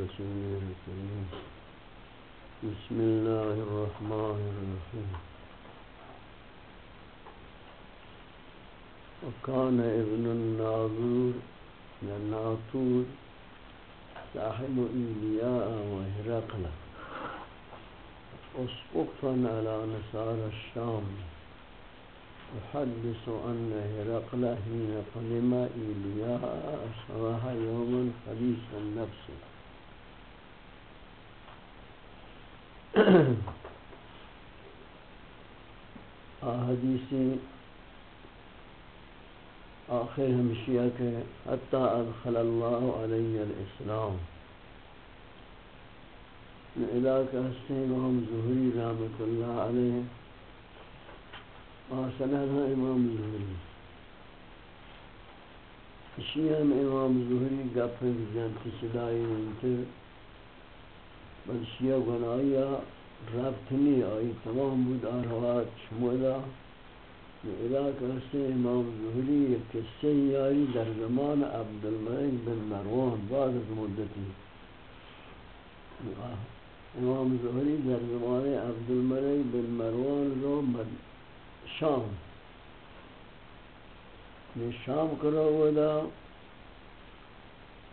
رسوله الكريم بسم الله الرحمن الرحيم وكان ابن الناظور الناطور صاحب إيلياء وهرقل. على نصارى الشام. يحدث أن هرقل حين قدم إيلياء أصبح يوما خبيث النفس. حدیثی آخر ہمشیہ کے حتی ادخل اللہ علیہ الاسلام. علاقہ حسین وهم ظہری رحمت اللہ علیہ آسنہ امام ظہری شیعہ میں امام ظہری گپن جانتی صدای انتر بل شیعہ گناہیہ ربط نہیں آئی، تمام بود آروات شمولا۔ علاقہ سے امام ظہری ایک قصے یاری در زمان عبدالملک بن مروان بعد از مدتی۔ امام ظہری در زمان عبدالملک بن مروان رو شام۔ یہ شام کرو ودا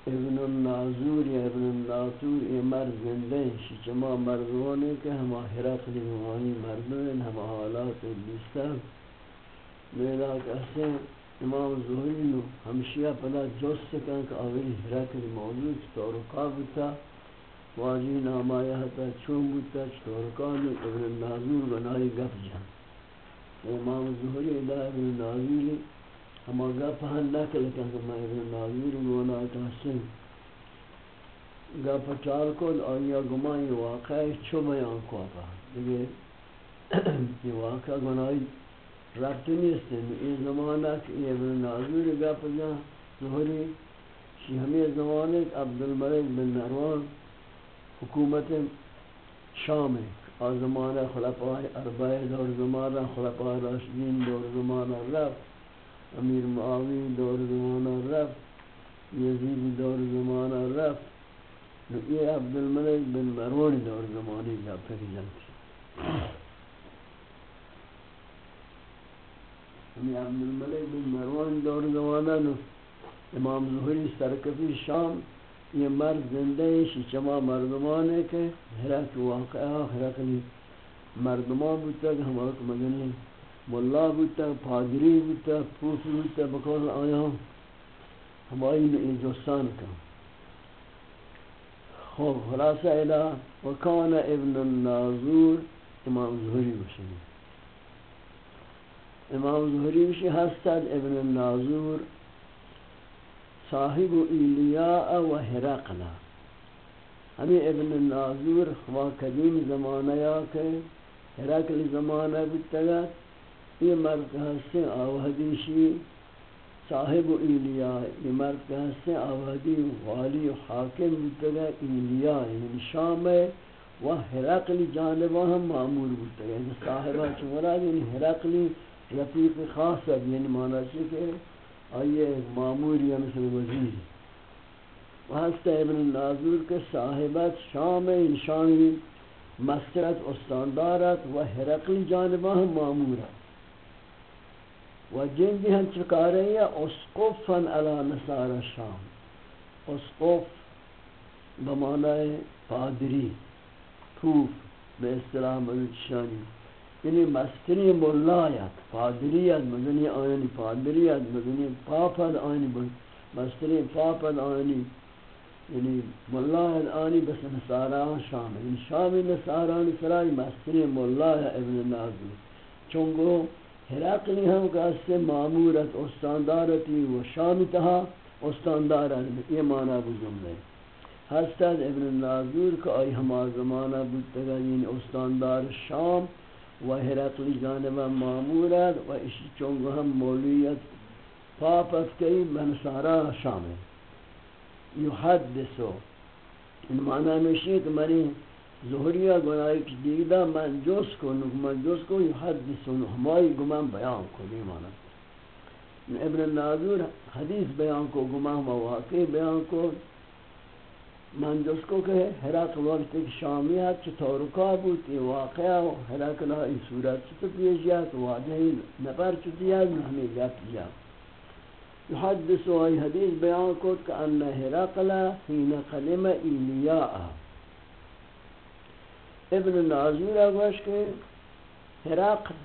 ابن الناظور یا ابن الناطور یہ مرد زندہ ہیں شچما مردوانے کے ہما حرق لیوانی مردوین ہما حالات بیستا میرا کہتے ہیں امام ظہری نو ہمشیہ پدا جوست سکن کہ آوری حرق لی موجود چطورکا بتا، واجی نامایا حتا چون بتا چطورکا نو ابن الناظور بنائی گف جان امام ظہری دا ابن الناظور ہما گپ ہن نکل کہ میں ابن ناظر گونا تحسن۔ گپ چال کل آیا گمائی واقع چو بیان کو آپا دیگه یہ واقع گناہی ربط نیست یہ زمانہ کہ ابن ناظر گپ جا ظہری شی ہمیں زمانے عبدالملک بن نروان حکومت شام ہے۔ اور زمانہ خلفاء اربعہ دور زمانہ خلفاء راشدین دور زمانہ رفت. امیر معاوی دور زمانہ رفت. یزید دور زمانہ رفت. یہ عبد الملک بن مروان دور زمانی کا پھر جلتی ہمیں عبد الملک بن مروان دور زمانہ امام ظہری سرکفی شام یہ مرد زندہ ہے شچما مردمان ہے کہ حرک واقعہ حرکلی مردمان بودتا کہ ہم وقت مدنی ملا بودتا پادری بودتا پوفی بودتا بکل آیا ہمائی نے جوستان کا خوب خلاصہ الہ وکان ابن الناظور امام ظہری بشنی امام ظہری بشی حسد ابن الناظور صاحب ایلیاء و حرقلا ہمیں ابن الناظور ہوا قدیم زمانہ یا کہ حرقل زمانہ بودتا یہ مرد ہستے آوہدیشی صاحب ایلیاء یہ مرد ہستے آوہدی والی و حاکم بودتا ایلیاء یعنی شام و حرقلی جانبہ ہم معمول بودتا یعنی صاحبہ چمرا یعنی حرقلی رفیق خاص ہے یعنی معنی سے کہ آئیے معمول یا مثل وزیر۔ وہستے ابن الناظور کے صاحبت شام یعنی شامی مسترت استاندارت و حرقلی جانبہ ہم معمول و جن بھی ہم چکارے ہیں اسقفن علی نصار شام۔ اسقف بمعنی پادری پوف بے اصطلاح ملچشانی یعنی مستری ملایت پادریت مدنی آینی پادریت مدنی پاپد آینی مستری پاپد آینی یعنی ملایت آنی، بس نصاران شام یعنی شامی نصاران سرائی مستری ملایت ابن نازو چونگو ہراقلی ہم کا اس سے معمورت استاندارتی و شامی تہا استاندارت یہ معنی بزم ہے۔ حسد ابن ناظور کا آئی ہما زمانہ بودتگا یعنی استاندار شام و ہراقلی جانب معمورت و اسی چونگو ہم مولیت پاپت کئی منصارہ شام ہے یحدثو. ان معنی نوشی کہ مری ظہریہ گناہی کی دیگدہ من جوز کو نک من جوز کو یحدثون ہمائی گمان بیان کو دی مانا ابن ناظور حدیث بیان کو گماہ مواقع بیان کو من جس کو کہ حرق وقت ایک شامیات چطور کا بوتی واقعہ و حرق لا ای صورت چطور پیشیات واضحی نفر چطیات ہمیں گفت جا يحدث اي حديث بيان كود كأن هرقل حين قدم إيلياء ابن ناظور اگوش کہ هرقل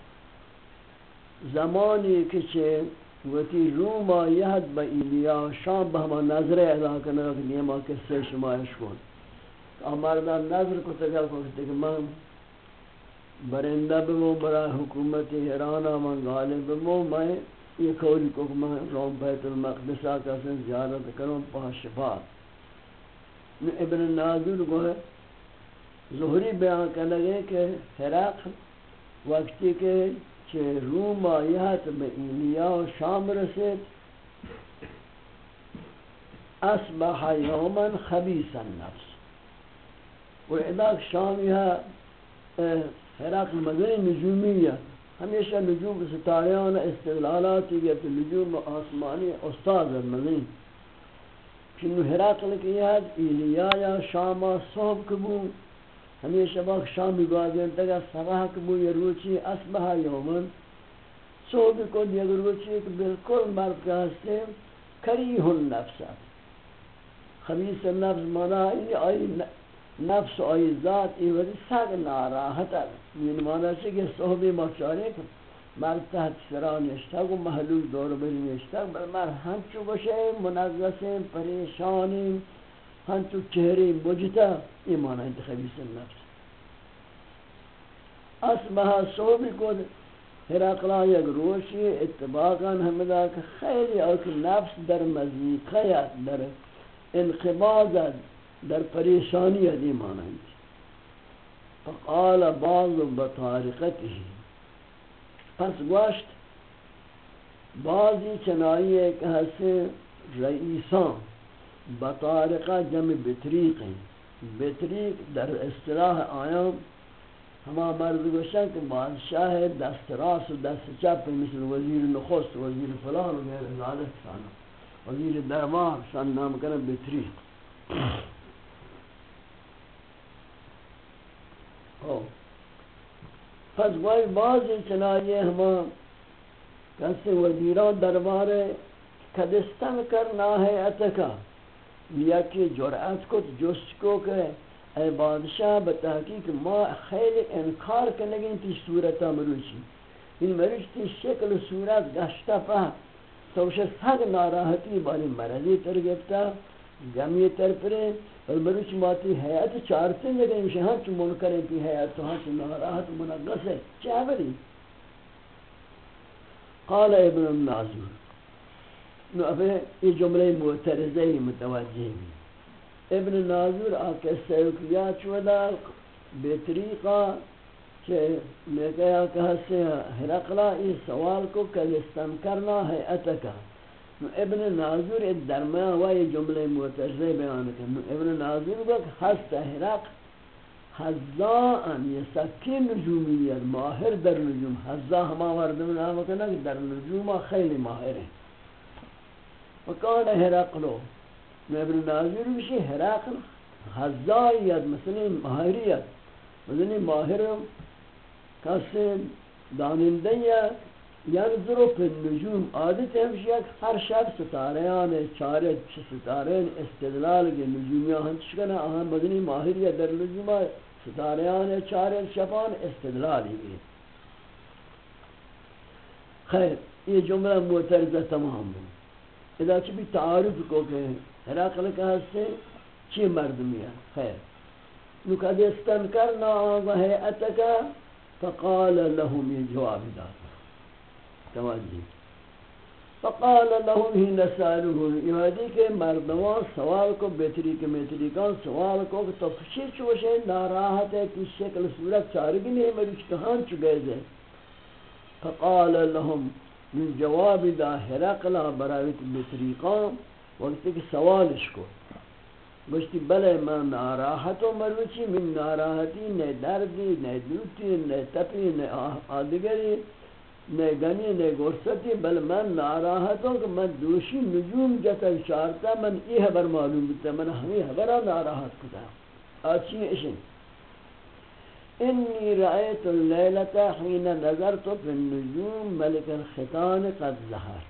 زمانی که چه وتی روما یهد با ایلیا، شام به همه نظره ادا کنه که نیما کسی شمایش کن امر آمردان نظر کو تگل کو کہ من برندہ بمو برای حکومت ایران من غالب بمو میں یہ کوری کو میں روم بیت المقدس کا سن زیارت کروں پاس شفا ابن ناظر کو ہے ظہری بیان کرنے گئے کہ حراق وقتی کے کہ روم آیات به ایلیا و شام رسید. اصبح یوما خبیث النفس. و اداک شامی ها حراق مدنی نجومیه ہمیشہ نجوم ستاریان استغلالاتی گیا تو نجوم آسمانی استاد مدنی. کنو حراقل کی یاد ایلیا یا شاما صحب کبون ہمیں شام شامی گوازین تک سباہ کبو یہ روچی اسبہ یومن صوب کو دیگر روچی ایک بالکل مرد کا ہستے کریہ النفس. خبیص النفس مانا آئی آئی نفس آئی ذات ای وزی سگ ناراحت این مانا چی که صحبی مچاری کن مرد تحت سرا نشتگ و محلول دور بری نشتگ بل مرد همچو باشه منزسیم پریشانی. ہن تو چہرے مجتا ایمان انتخابی سے نفس اصبح صوبی کو ہراقلا یک روشی اتباقا ہمدا کہ خیلی اوک نفس در مزیقیت در انقباضت در پریشانی ایمان انت فقال بعض بطارقته۔ پس گوشت، بعضی چنائی ایک حسن رئیسان۔ بطارقہ جمع بطریق ہیں۔ بطریق در اصطلاح آیام ہما مرد گوشن کہ بادشاہ دست راس و دست چپ مثل وزیر نخست، وزیر فلان و غیر ذالک سانا وزیر دربار شان نام کرن بطریق۔ پس وای بعضی چنائیے ہما کسی وزیران دربار کدستم کرنا ہے اتکا۔ یا کہ جرأت کو جست کو کہ اے بادشاہ بتحقیق ما خیلی انکار کنگین تی صورتا مروچی این مروچ تی شکل صورت گشتا پا۔ توش سگ ناراحتی باری مرضی تر گفتا، گمی تر پرے۔ اور مروچ ماتی حیات چارتے لگے مشہ ہاں چو منکریں پی حیات تو ہاں چو ناراحت منگس ہے۔ چاہ بری قال ابن الناظر۔ نو اب یہ جملے معترضہ متوجہ بھی ابن ناظر آکے سیوکیا چودا بے طریقہ کہ میں کہا کہا سے حرقلا اس سوال کو کلستم کرنا ہے اتکا نو ابن ناظر اس درمیان ہوا یہ جملے معترضہ بیان کرنا ابن ناظر کو حست حرق حزان یہ سکی نجومیت ماہر در نجوم. حزا ہما وردن آمکہ کنا در نجوم خیلی ماہر ہیں وقال هرقلو ابن ناظر بشي هرقل. حزائیت مثلا ماهریت مثلا ماهرم کسی داننده ینظرو پی النجوم عادت ہمشی یک ہر شب ستاریان چارت چھ ستارین استدلال کے نجومیان ہم چکنا اہم مدنی ماہریت در نجوم ستاریان چارت شفان استدلالی بھی خیر یہ جملہ معترضہ تمام ہے اذا چی بھی تعارف کو کہ حراقل کا سے چی مردمی ہے؟ خیر۔ نکد استنکرنا آغا حیعتکا فقال لهم یہ جواب داتا۔ توجہ۔ فقال لهم ہی نسالوه یادی کہ مردمان سوال کو بہتری کے میتری کان سوال کو کہ تو فشی چوشے ناراحت ہے کس شکل صورت چارگی نہیں مریچ کہاں چگئے دے فقال لهم من جواب دا حرقلا برایت بطریقان وقتی کہ سوالش کو۔ گوشتی بلے من ناراحت و مروچی، من ناراحتی نئے دردی نئے دوتی نئے تپی نئے آدگری نے گنی نے گرستی، بل من ناراحت ہوں کہ من دوشی نجوم جتا اشارتا من ای حبر معلوم بتا، من ہمیں حبرہ ناراحت کتا آچی اشن انی رأیت اللیلتا حین نظرت فی النجوم ملک الختان قد ظہر.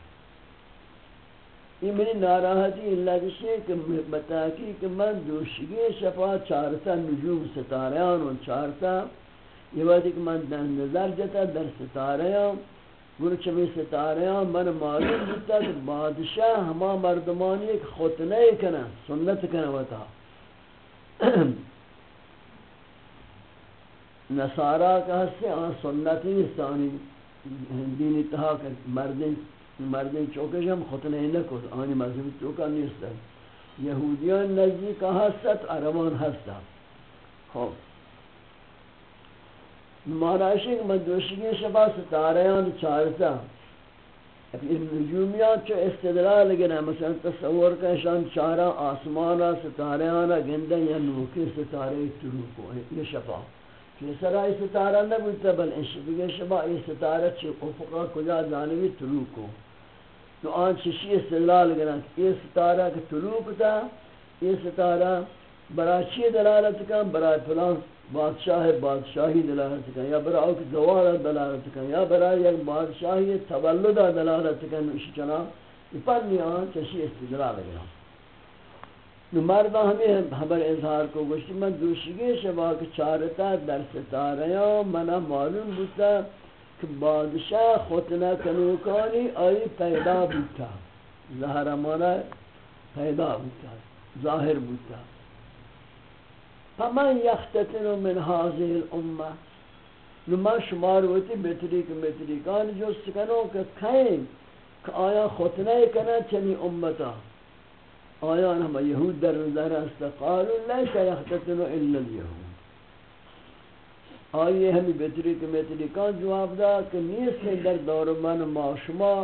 یہ میری ناراحتی اللہ جسے کہ بتاکی کہ من دوشگی شفا چارتا نجوم ستاریان و چارتا یہ وقت کہ من در نظر جتا در ستاریان. گروہ چمی ستاریان من معلوم جتا کہ بادشاہ ہما مردمانی ایک خطنے کنا، سنت کنا وطا. نصارہ کا حصے آن سنتی استانی دینی تہا کر مردین مردین چوکش ہم خطنے نکو آنی مذہبی چوکا نیستا یہودیان نزدی کا حصت عربان حصتا خوب۔ ماراشی کہ مدوشگی شبا ستاریان چارتا۔ این نجومیات چو استدلال گنا مثلا تصور کا شان چارا آسمانا ستاریانا گندن یا نوکی ستارے تروکو یہ شفا یہ سرائی ستارہ نبوتا بل انشبگی شبا یہ ستارہ چی افقا کجا جانوی تروکو تو آن چشی استدلال گنا یہ ستارہ کہ تروکتا یہ ستارہ برای چی دلالت کن برای فلان بادشاہ بادشاہی دلالت کن یا برای اوک زوال دلالت کن یا برای یک بادشاہی تولد دلالت کن اسی چنا پر نیان چشی استدلال گنا نو مردہ ہمیں خبر اظہار کو گوشتی من دوشگی شبا کہ چارتا در ستاریاں منا معلوم بودتا کہ بادشاہ خطنہ کنوکانی آئی پیدا بودتا ظاہر مانا پیدا بودتا ظاہر بودتا فمن یختتن من هذه الامه نما شمار ہوتی بہتری کے بہتری کان جو سکنو کہ کھائیں، کہ آیا خطنہ کنا چنی امتا۔ آیا ہم یہود در نظر است، قالوا لیس یختتن الا اليهود. آئیے ہمیں بہتری کے بہتری کان جواب دا کہ نیست در دور من ما شما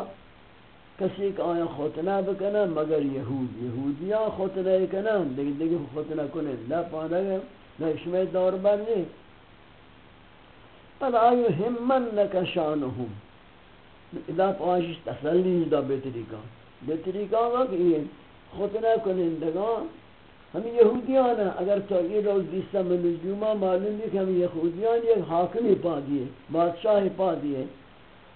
کسی کہ آیا خطنہ بکنا مگر یہود یہودیاں خطنہ کنا دیکھ دیکھ خطنہ کنے لا پانا گیا نا اشمی دور بر نہیں پر آیو ہمن لکا شانہم. ادا پانشش تسلی دا بیتری کا بیتری کا گا کہ یہ خطنہ کنندگان ہم یہودیان ہیں اگر تو یہ روز دیستا میں نجومہ معلوم ہے کہ ہم یہودیان یہ حاکمی پا دیئے بادشاہ پا دیئے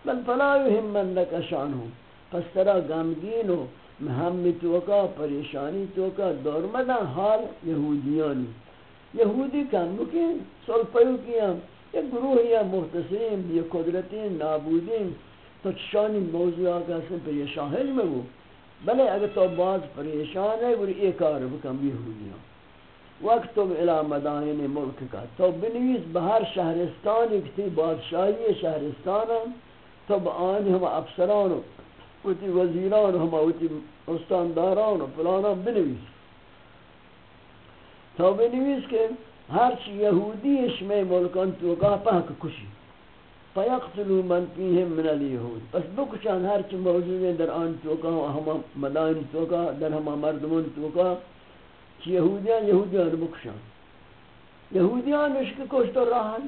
بل فلا یهمن لك شانهم. پس ترا غمگین و محمی توکا، پریشانی توکا دور مدن حال یہودیانی یہودی کن بکن سلپیو کیا یک گروہ یا محتصرین یا قدرتین نابودین تو چشانی موضوع آگا سن پر یہ شاہل میں ہو بلے اگر تو بعض پریشان ہے، بری ایک آر بکن یہودیان وقت تو الى مدائن ملک کا۔ تو بنویس بہر شہرستان ایک تھی بادشاہی شہرستان تو بآن ہم افسران وتی وزیران ہم وتی استانداران فلانان بنویس تو بنویس کہ ہر چی یہودی اشمی ملکان توقع پاک کشی۔ فیقتلو من فیہم من الیہود پس بکشان ہر چی موجود ہیں در آن توقع ہم مدائن توقع در ہم مردمان توقع چی یہودیان یہودیان بکشان۔ یہودیان اشک کشت و راہن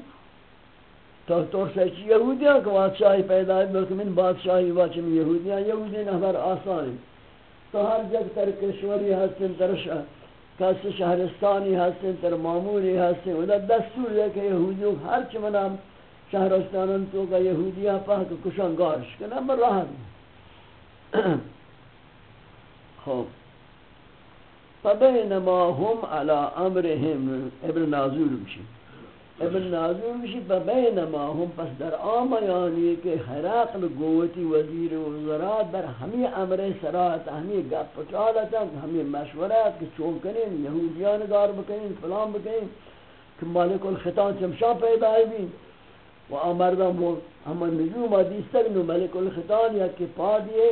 تو تو سچ یہودیاں کو بادشاہی پیدا ہے، بلکہ من بادشاہی واچ میں یہودیاں یہودی نہ آسان ہیں۔ تو ہر جگ تر کشوری ہستن، تر کس شہرستانی ہستن، تر معمولی ہستن ودا دستور ہے کہ یہودیوں ہر چمنا شہرستانن تو کا یہودیاں پاک کشان گارش کہ نہ راہ خوب۔ فبینما هم على امرهم ابن نازور بشید ابن ناظر مشی بینما ہم پس در آمیانی کہ حراقل گوتی وزیر وزراء در ہمی امر سرات، ہمی گپ پچالتا ہمی مشورات کہ چون کنین، یہودیان دار بکنین، فلان بکنین، کہ مالک الخطان چمشا پیدا بھی و آمردم ہم نجوم آدیستر نو ملک الخطان یا کہ پا دیئے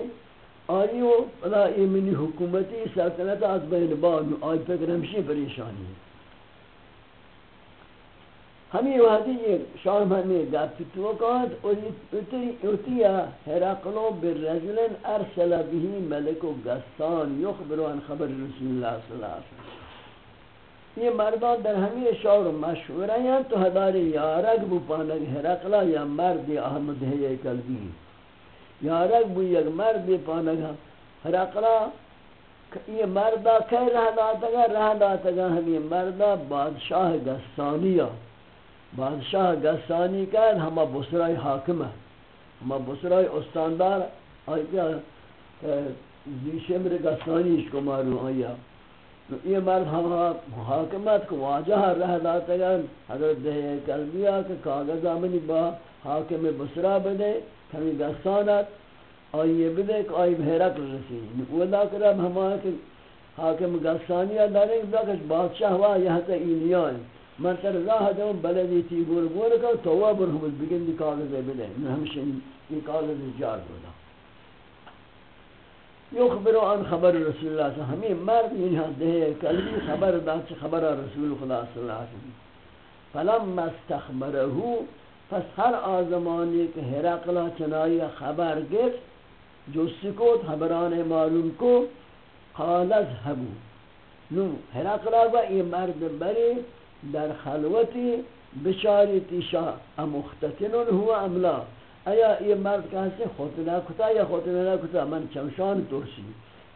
آئی و فلا ایمنی حکومتی سلطنت از بین بان آئی فکر ہمشی پریشانی ہے۔ ہمیں وحدی یہ شام ہمیں گفت توقعات اتیا هرقلو بالرجل ارسل به ملک غسان یخبر عن خبر رسول اللہ صلی اللہ علیہ وسلم۔ یہ مردان در ہمیں شعر مشہور ہیں یعنی تو ہداری یارک بو پانک حرقلا یا مرد احمد ہے قلبی یارک بو یک مرد پانک حرقلا یہ مردہ کئی رہ داتا گا رہ داتا گا ہمیں مردہ بادشاہ گستانیہ بادشاہ گستانی کا ہما بسرائی حاکم ہے ہما بسرائی استاندار. آئی کیا زیشمر گستانی اس کو معلوم آیا یہ مرد ہم حاکمت کو واجہ رہ داتا گا حضرت دہی قلبیہ کہ کاغذ آمنی با حاکم بسرا بدے، کمی گستانت آئیے بدے کہ آئی بھیرک رسی۔ یعنی وہ دا کرب ہمارا کہ حاکم گستانیہ داریں کہ بادشاہ ہوا، یہاں تا اینیاں من تر راہ دوں بلدی تی گور گور کا تو برہم بگن دی کاغذ بدے۔ میں ہمشہ یہ کاغذ جار بودا یخبر عن خبر رسول اللہ صلی اللہ علیہ وسلم. ہمیں مرد یہاں دے قلبی خبر دا چھ خبر رسول خدا صلی اللہ علیہ وسلم. فلم استخبرہو، پس ہر آزمانی کہ حرقلا چنائی خبر گفت جو سکوت خبران معلوم کو، قال اذهبو. نو حرقلا با یہ مرد بری در خلوتی بشاری تیشا امختتن هو املا آیا یہ مرد کہتے خطنہ کتا یا خطنہ کتا من چمشان ترسی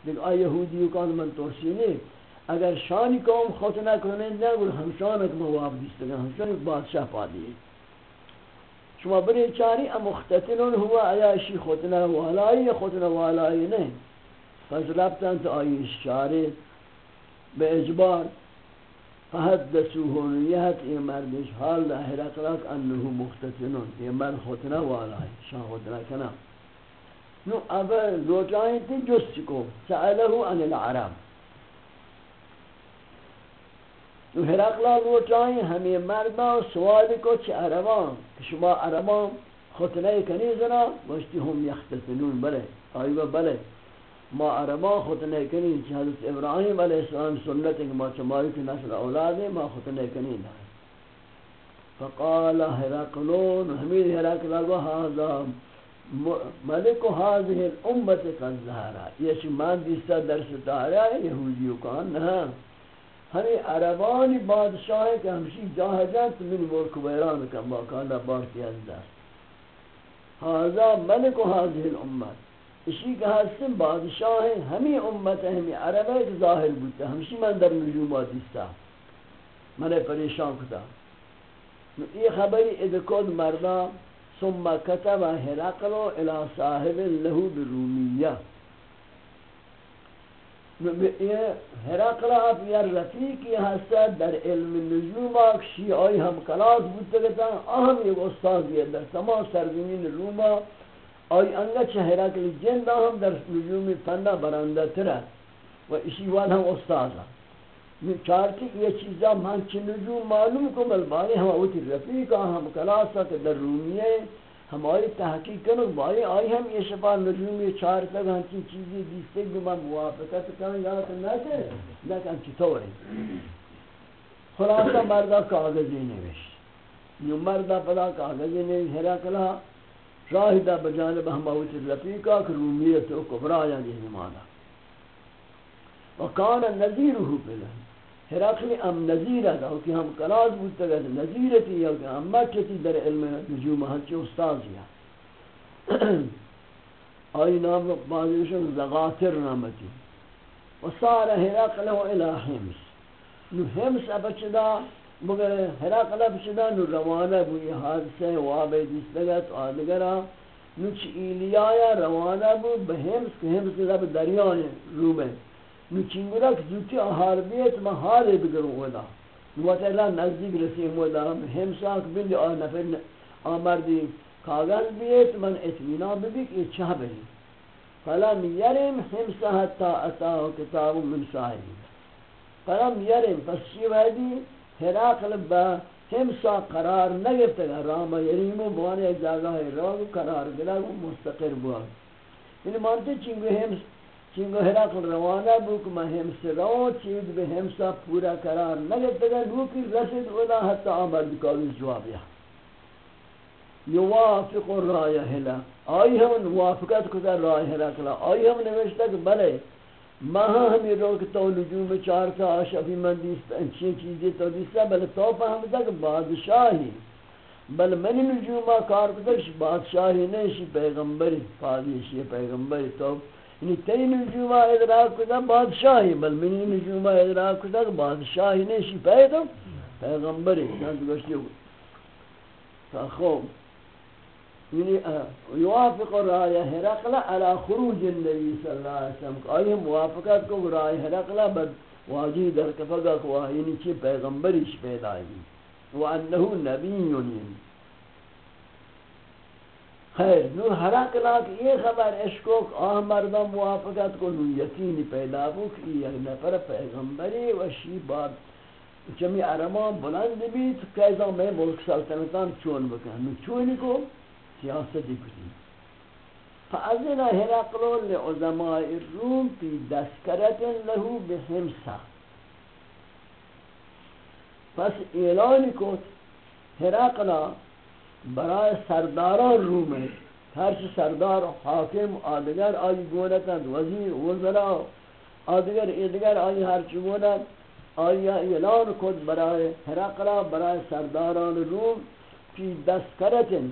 لیکن آیا یہودیو کان من ترسی نہیں۔ اگر شانی قوم خطنہ کرنے نہ گل ہمشان اک مواب دیستگا ہمشان ایک بادشاہ پا دیئے۔ شما بری چاری امختتنون ہوا آیا اشی خطنہ والائی یا خطنہ والائی نہیں؟ پس ربطن تو آئی اشاری بے اجبار۔ فحدثوه نیت یہ مردش، حال دا حرقلق انہو مختتنون یہ مرد خطنہ والا ہے شاہ خطنہ کنا نو اب روچائیں تھی جس کو سألہو عن العرب. نو حرقلہ روچائیں ہمیں مردہ سوال کو چھ عربان؟ شما عربان خطنہ کنی زنا وشتی ہم یختتنون بلے آئیو بلے ما عربا خطنے کنی حضرت ابراہیم علیہ السلام سنت ہے کہ ما چمائی کی نسل اولاد ہے ما خطنے کنی نہ فقال هرقلون، حمید هرقل کو هذا ملک هذه الامه قد ظهر. یہ شمان دیستا در ستارہ یہودیوں کا نہ ہمیں عربان بادشاہ کہ ہمشی جاہجات من ملک ویران کا باقاعدہ بارتی از دست. هذا ملک هذه الامه اسی کہ ہستن بادشاہ ہیں ہمیں امت ہیں ہمیں عرب ہے کہ ظاہر بودتا ہمشی من در نجومات دیستا من پریشان کتا۔ یہ خبری ادکود مردہ ثم کتب حرقلو الى صاحب لہو برومیہ حرقلہ آپ یا رفیقی ہستا در علم نجوم شیعائی ہم کلاس بودتا گتا اہم ایک استاذ یہ در تمام سرزمین رومہ آئی انگا چہرہ کے جن ہم در نجومی فندہ برندہ ترہ و اسی وقت ہم استاذہ۔ میں چارتی یہ چیزا من چی نجوم معلوم کو ملبانی ہم اوٹی رفیقہ، ہم کلاسا کہ در رومیے ہماری تحقیق کنو بائی آئی ہم یہ شفا نجومی چار تک ہم چی چیزی دیستے گو میں موافقت کرنے یا کہ، نہ کہ لیکن ہم چی طوری خلاصہ مردہ کاغذی نوش یوں مردہ پدا کاغذی نوش ہرا کلا شاہدہ بجانب ہم اوت رفیقہ کہ رومیت و کبرا یا یہ مانا وکان نذیرہ بلا ہراقل ام نذیر ہے کہ ہم کلاس بودتا گئے نذیر تھی یا کہ ہم مکتی در علم نجوم ہنچے استاذ یا۔ آئی نام بازیشن زغاتر نامتی۔ وصار ہراقل الى حمس نو حمس ابچدا مگر ہرا قلب شدہ نو روانہ بو یہ حادثہ وابے دیس لگت آدگرہ نو چی ایلیایا روانہ بو بہمس کہ ہمس رب دریان روبے نو چنگرک زوتی آہار بیت ما حال بگرو ودا نو وقت اللہ نزدیک رسیم ودا ہمس آک بند آ نفر آمردی۔ کاغذ بیت من اتمینا ببیک یہ چاہ بری۔ فلم یرم ہمس حتی اتاو کتاب من صاحبی فلم یرم پس چی ویدی ہراقل با ہمسا قرار نگفت گا راما یریمو بوانے جاگہ راگ قرار گلا مستقر بوا یعنی مانتے چنگو ہمس، چنگو ہراقل روانہ بوک، ما ہمس رو چید بے ہمسا پورا قرار نگفت گا نوکی رسد اولا حتی آمد کاغذ جواب یا۔ یوافق رائے ہلا، آئی ہم موافقت کتا رائے ہلا کلا آئی ہم نوشتا کہ بلے۔ ماں ہمیں روک تو نجوم چار تا آشفی من دیستا انچین چیزی تو دیستا بل تو فهمتا کہ بادشاہی بل منی نجومہ کار کتش بادشاہی نہیں پیغمبری پادشی پیغمبری. تو یعنی تی نجومہ ادراک کتا بادشاہی بل منی نجومہ ادراک کتا بادشاہی نہیں پیغم پیغمبری. نانت گوشتی ہو تا خوب. یعنی، یوافق رائے حرقلہ على خروج النبی صلی اللہ علیہ وسلم. آئی موافقت کو رائے حرقلہ بد واجی در کفگا کوا یعنی چی پیغمبریش پیدا ہے وانه نبی یعنی خیر، نو حرقلہ کہ یہ خبر عشقو آہ مردم موافقت کو نو یقینی پیدا ہو کہ یہ نفر پیغمبری و شی بات چمی عرمان بلند بھی تو کیسا میں ملک سلطنتان چون بکن. نو چونی کو؟ سیاستی کتی فأذن هرقل لعظماء الروم في دسكرة له بحمسة پس اعلان کت هرقل برای سرداران روم هرچی سردار، حاکم، آدگر آئی گونتند، وزیر وزراء آدگر، ایدگر آئی هرچی گونت آئی اعلان کت برای هرقل، برای سرداران روم فی دسکرتن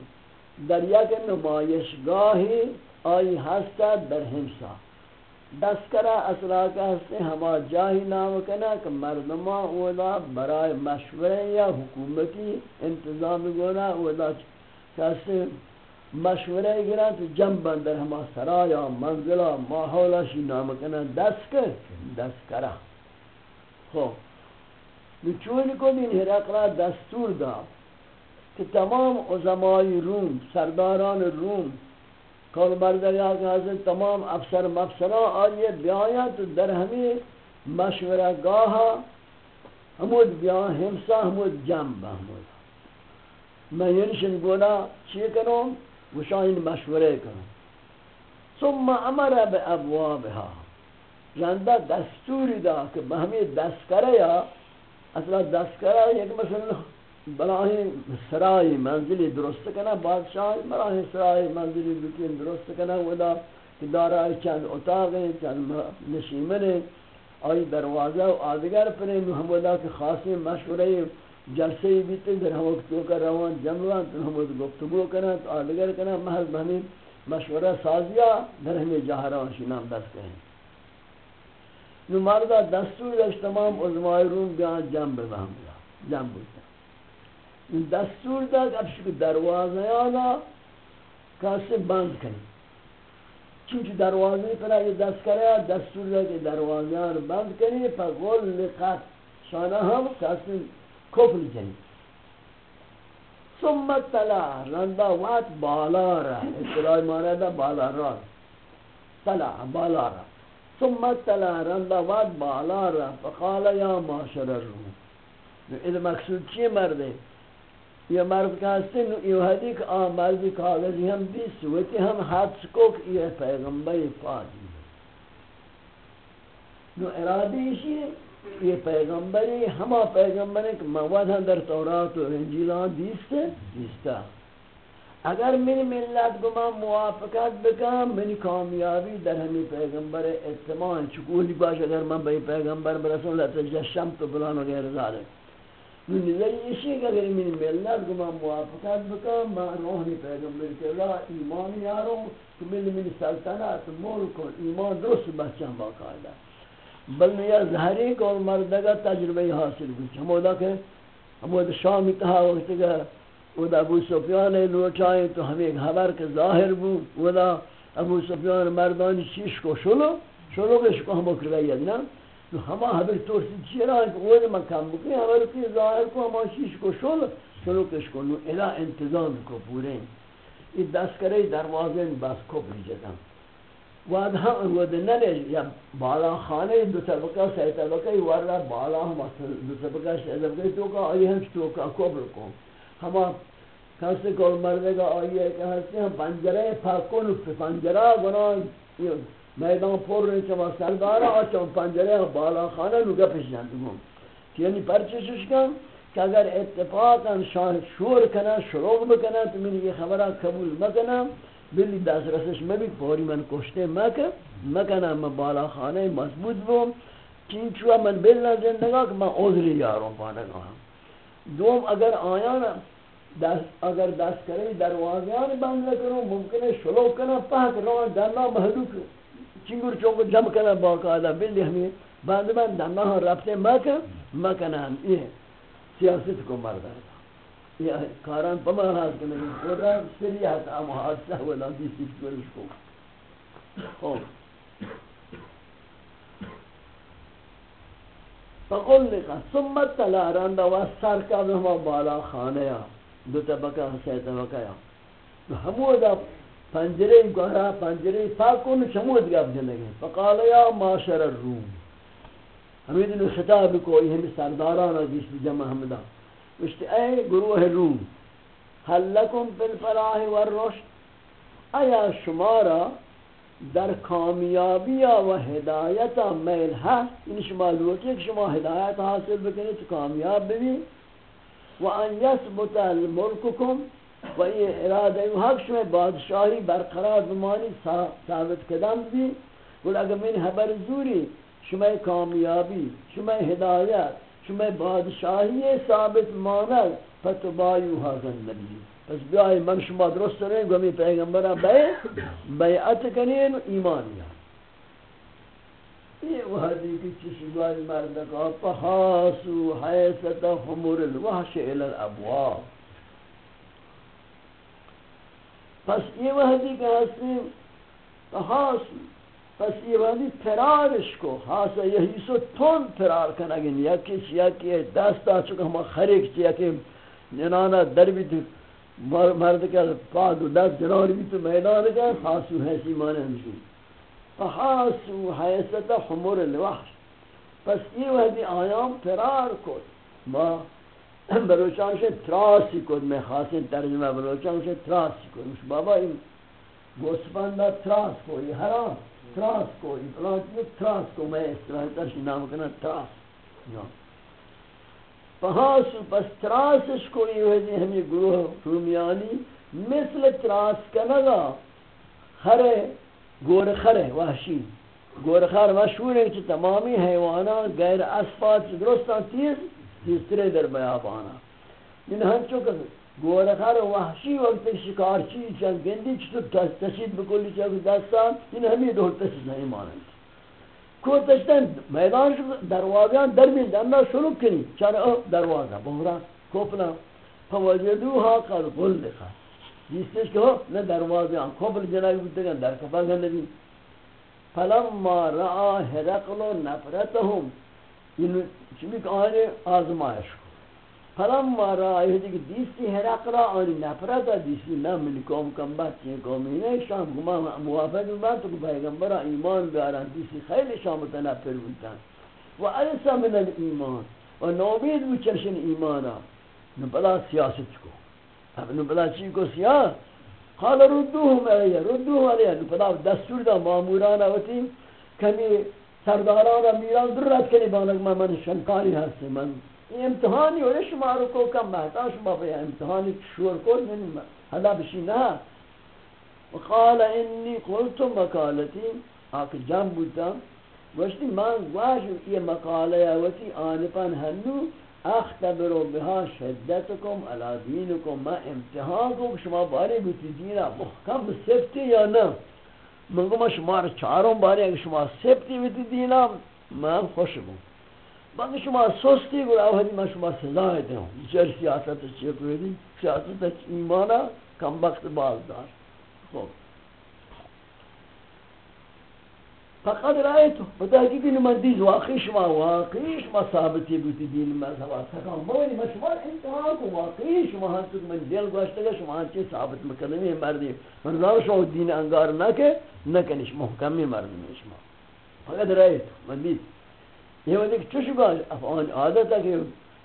در یک نمایشگاهی آئی ہستا در ہمسا دسکرہ اسرا کا ہستے ہما جاہی نام کنا کہ مردمہ اولا برای مشورے یا حکومتی انتظام گونا اولا کہستے مشورے گرا تو جم بندر ہما سرایا منزلہ ماحولا شی نام کنا دسکر دسکرہ خوب چون کو دین ہرقلہ دستور دا کہ تمام عظمائی روم، سرداران روم کل بردریا کہ حضرت تمام افسر مفسران آئیے بیایت در ہمیں مشورہ گاہا ہمود بیان ہمسا ہمود جنب ہمود میں ینشن گونا چی کنوں وشاین مشورے کنوں ثم امر بے ابوابها. رندہ دستوری دا کہ بہمی دستکرہ یا، اصلا دستکرہ یک مثلا براہ سرائی منزلی درست کنا بادشاہ براہ سرائی منزلی بکین درست کنا ودا کہ دارا چند اتاق ہیں چند نشیمن ہیں آئی دروازہ و آدگر پر ہیں محمدہ کے خاصی مشورے جلسے بیتے در ہم وقتوں کا روان جمعوان، تو ہم گفتگو کنا تو آدگر کنا محض بہمیں مشورہ سازیا در ہمیں جہران شنام دست ہیں نو مردہ دستور داشت، تمام عظمائی روم بیان جنب بہم جنب بودتا دستور داد اب شکر دروازه آنا کاسه بند کنی. چونکه دروازه پر اگه دست کرے دستور داد که دروازه آنا بند کنی پا گل لقت شانه هم کاسه کفل کنی ثم تلا رندا وات بالا را، اطلاع مانا دا بالا را. تلا بالا را. ثم تلا رندا وات بالا را، فقال یا معاشر الروم. اذا مقصود چی مرده؟ یہ مرد کا سن یہودی کہ آ مرد کاغذی ہم بھی سوتی ہم حدس کو کہ یہ پیغمبر پادی نو ارادی اسی یہ پیغمبری ہما پیغمبر کہ مواد ہم در تورات و انجیلان دیستے دیستا اگر من ملت کو میں موافقت بکم منی کامیابی در ہمی پیغمبر اتماع چکولی باش اگر من بھئی پیغمبر برسول اللہ تجشم تو بلان و غیر ذالک نظر اسی کہ اگر من ملت کو میں موافقت بکم میں روحنی پیغمبر کہ اللہ ایمان یارو کہ من من سلطنت ملک و ایمان درست بچن باقاعدہ بل یا ظاہری کو مردگا تجربہ حاصل کچھ ہمودا کہ ہمودا شامی تہا وقت کہ ودا ابو سفیان لوٹائیں تو ہمیں خبر کہ ظاہر بو ودا ابو سفیان مردانی چیش کو شلو شلو کش کو ہم اکرویت نا تو همه حبر ترسی چی را که قول من کم بکنی همه رو که ظاهر کو همه شیش کو شل سلوکش کن. و الا انتظام کو پورین این دستگره دروازه بس کپ ریجدم واد هم ود ننه یا بالا خانه دو طبقه سه طبقه ورلا بالا هم دو طبقه سه طبقه تو کا آیه هم تو کا کبر کو همه کسی که مرده کا آیه که هستی هم پنجره پاکون پنجره گناه میدان پر رہے چما سردارا، آچا پنجرے بالا خانہ نو گپش جاندگم یعنی پرچشش کن کہ اگر اتفاقا شور کنا شروع بکنا تو من یہ خبرہ قبول مکنا بلی دست رسش مبی پوری من کشتے مکن. مکنم من بالا خانه مضبوط بوم. چین چوا من بلنا زندگا که من عذری یارم پانگا هم دوم، اگر آیانا دست، اگر دست کرے دروازیان بند نکنو ممکن ہے شلو کنا پاک، روان دنا محدود چنگر چونکو جمع کنا باقاعدہ بلی ہمیں بند بند دنا ہاں رفتے مکن مکنن یہ سیاست کو مردہ یہ کاران پما حاضر کنگی خدا سریعت ام اچھا حادثہ و ولا دیسی کنش کو۔ خوب۔ فقل لکا ثم تلا رندا و سر کا ہما بالا خانیا۔ دو طبقہ سی طبقہ یا۔ ہمو دا پنجرے گوھرا پنجرے پاکون شمود گاب جنگے فقال یا معاشر الروم، ہمیں دنو خطاب کو یہ ہمیں سردارانا جس جمع حمدہ وشت اے گروہ روم، حل لکم فی الفلاح والرشد ایا شمارا در کامیابی و ہدایت میل ہے ان یعنی شما لوٹی کہ شما ہدایت حاصل بکنی تو کامیاب بھی و ان یثبت الملککم و یہ ارادہ حق شما بادشاہی برقرار بمانی ثابت قدم بھی ول اگر من حبر زوری، شما کامیابی، شما ہدایت، شما بادشاہی ثابت ماند فتبایو حاضر نبی. پس بیائی من شما درست رہیں گو ہمیں پیغمبرہ بیع بیعت کنین، ایمان یا. یہ وحدی کی چشگوال مردکا فحاسو حیثت حمر الوحش الى الابواب. پس یہ وحدی کہ ہستی فحاسو پس یہ وحدی پرارش کو حاسا یہی سو تون پرار کنگن یکیش یکی دستا چکا ہما خریک چی یکی جنانا دربی تو مرد کا پاد و دست جنار بھی تو میدان کا حاسو حیثی مانے ہمشو۔ فحاسو حیثت حمر الوحش۔ پس یہ وحدی آیام فرار کن، ما بلوچان سے تراسی کن میں خاصی ترجمہ بلوچان سے تراسی کن۔ مش بابا این گوسپندہ تراس کو یہ حرام تراس کو یہ پلانچی تراس کو میں اس طرح ترشی نام کنا تراس۔ پہاس پس تراسش کو یہ ہے جی، ہمیں گروہ رومیانی مثل تراس کنگا خرے، گور خرے، وحشی۔ گور خر مشہور ہے کہ تمامی حیوانات غیر اسفات درستان تیز تیز ترے در بیابانا ان ہم چکر گور خر وحشی وقت شکار چیز چند گندی چھتو تشید بکلی چاہو دستان ان ہمیں دور تشید نہیں مانند. کو تشتن میدان دروازیان در بین دمنا شروع کنی. چرا دروازه بهرا کوپنا فوجدوها قد غلقا جیستش که نه دروازیان. کوپل جنابی بودگن در کفا گندگی فلما رعا هرقل نفرتهم. چمی که آنه آزمایش فلم مارا آئے کہ دیسی حرقرا آنی نفرتا دیسی نمنی قوم کم بات چین قومی نہیں شام گما موافق بات تو پیغمبرا ایمان بیاران دیسی خیلی شام تنفر بودتان و ایسا من الایمان و نوبید بو چرشن ایمانا نبلا سیاست کو اب نبلا چی کو سیاست قال ردوهم علیہ ردوهم علیہ نبلا دستور دا مامورانا وتی کمی سردارانا میران درد کنی بانک من من شنکاری هستی من امتحانی و شما رو کو کم بہتا شما بیا امتحانی شور کو نہیں حدا بشی نہ وقال انی قلت مقالتی آکھ جام بودتا وشتی من واجو یہ مقالہ یاوتی آنپان ہنو اختبرو بها شدتکم علا دینکم ما امتحان کو شما باری بوتی دینا محکم سفتی یا نا من گو ما شما رو چاروں باری اگر شما سبتی بوتی دینا من خوش بوں بعد شما سستی گو اوهدی من شما سزای دیم چر سیاست چیه کنید سیاست ایمانا، کم وقت باز دار خب فقد رأيتو فتحقیقی من دیز واقعی شما واقعی شما ثابتی بودی دین مذهب سکان بانی من شما انتحان کو واقعی شما هنچو من دل گوشتگا شما هنچی ثابت مکلمی مردی من دار شما دین انگار نکه نکنش محکمی مردی شما فقد رأيتو من دیز یہ وہ دیکھ چوش گا؟ افعان عادت ہے کہ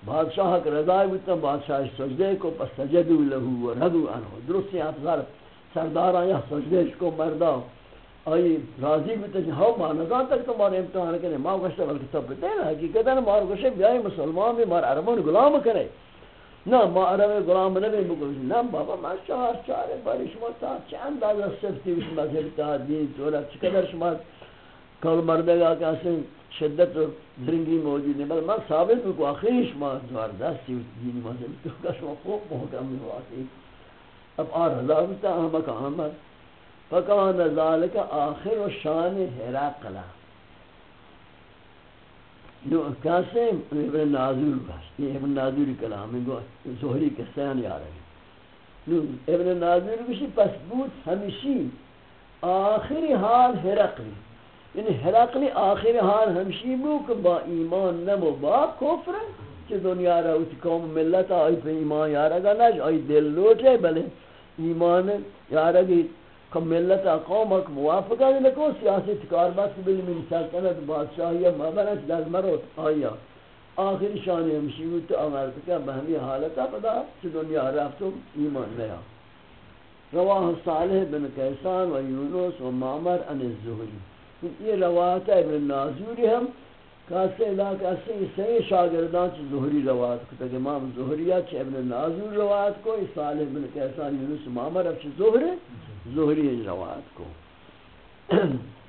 بادشاہ کا رضای بودتا بادشاہ سجدے کو پس سجدو لہو و ردو انہو درست یہ افضار سردار آیا، سجدے کو مردا آئی راضی بودتا کہ ہاں مانگان تک تمہارے امتحان کرنے ماں گشتا بلکہ تب بتے نا حقیقتا مار گشتا بیائی مسلمان بھی مار عربان غلام کرے۔ نا ما عرب غلام نبی بگوشی نا بابا ما چار چار باری شما تا چند آزا سفتی بش مذہب تا دین تو چقدر شما کل مردگا کہ اسے شدت و درنگی موجود ہے بل من ثابت کو آخریش ما زبردستی دین مذہب تو کا شما خوب محکم میں واقعی اب آر رضا بتا احمق احمد فکان ذالک آخر و شان حراقلہ جو کیسے ابن ناظور بس یہ ابن ناظوری کلام ہے زہری کے سین یا رہی نو، ابن ناظور بشی پس بود ہمیشی آخری حال حرقلی یعنی حرقلی آخری حال ہمشی بو کہ با ایمان نمو با کفر کہ دنیا را اوچ قوم ملت آئی پہ ایمان یارگا نش آئی دل لوٹے بلے. ایمان یارگی کہ ملت قومک موافقہ نہیں کو سیاسی تکار بس بلی من سلطنت بادشاہی مبنش در مروت آیا۔ آخر شانی ہمشی بود تو آمرد کہ بہمی حالتا پدا چھ دنیا رفتم ایمان نیا۔ رواہ صالح بن کیسان و یونس و معمر ان الزہری۔ یہ روایت ابن نازوری ہم کاسے علاقہ سے صحیح شاگردان چھ زہری روایت کو تک امام زہریہ چھ ابن نازور روایت کو صالح بن کیسان یونس و معمر اب چھ زہری۔ ظہری روایت کو۔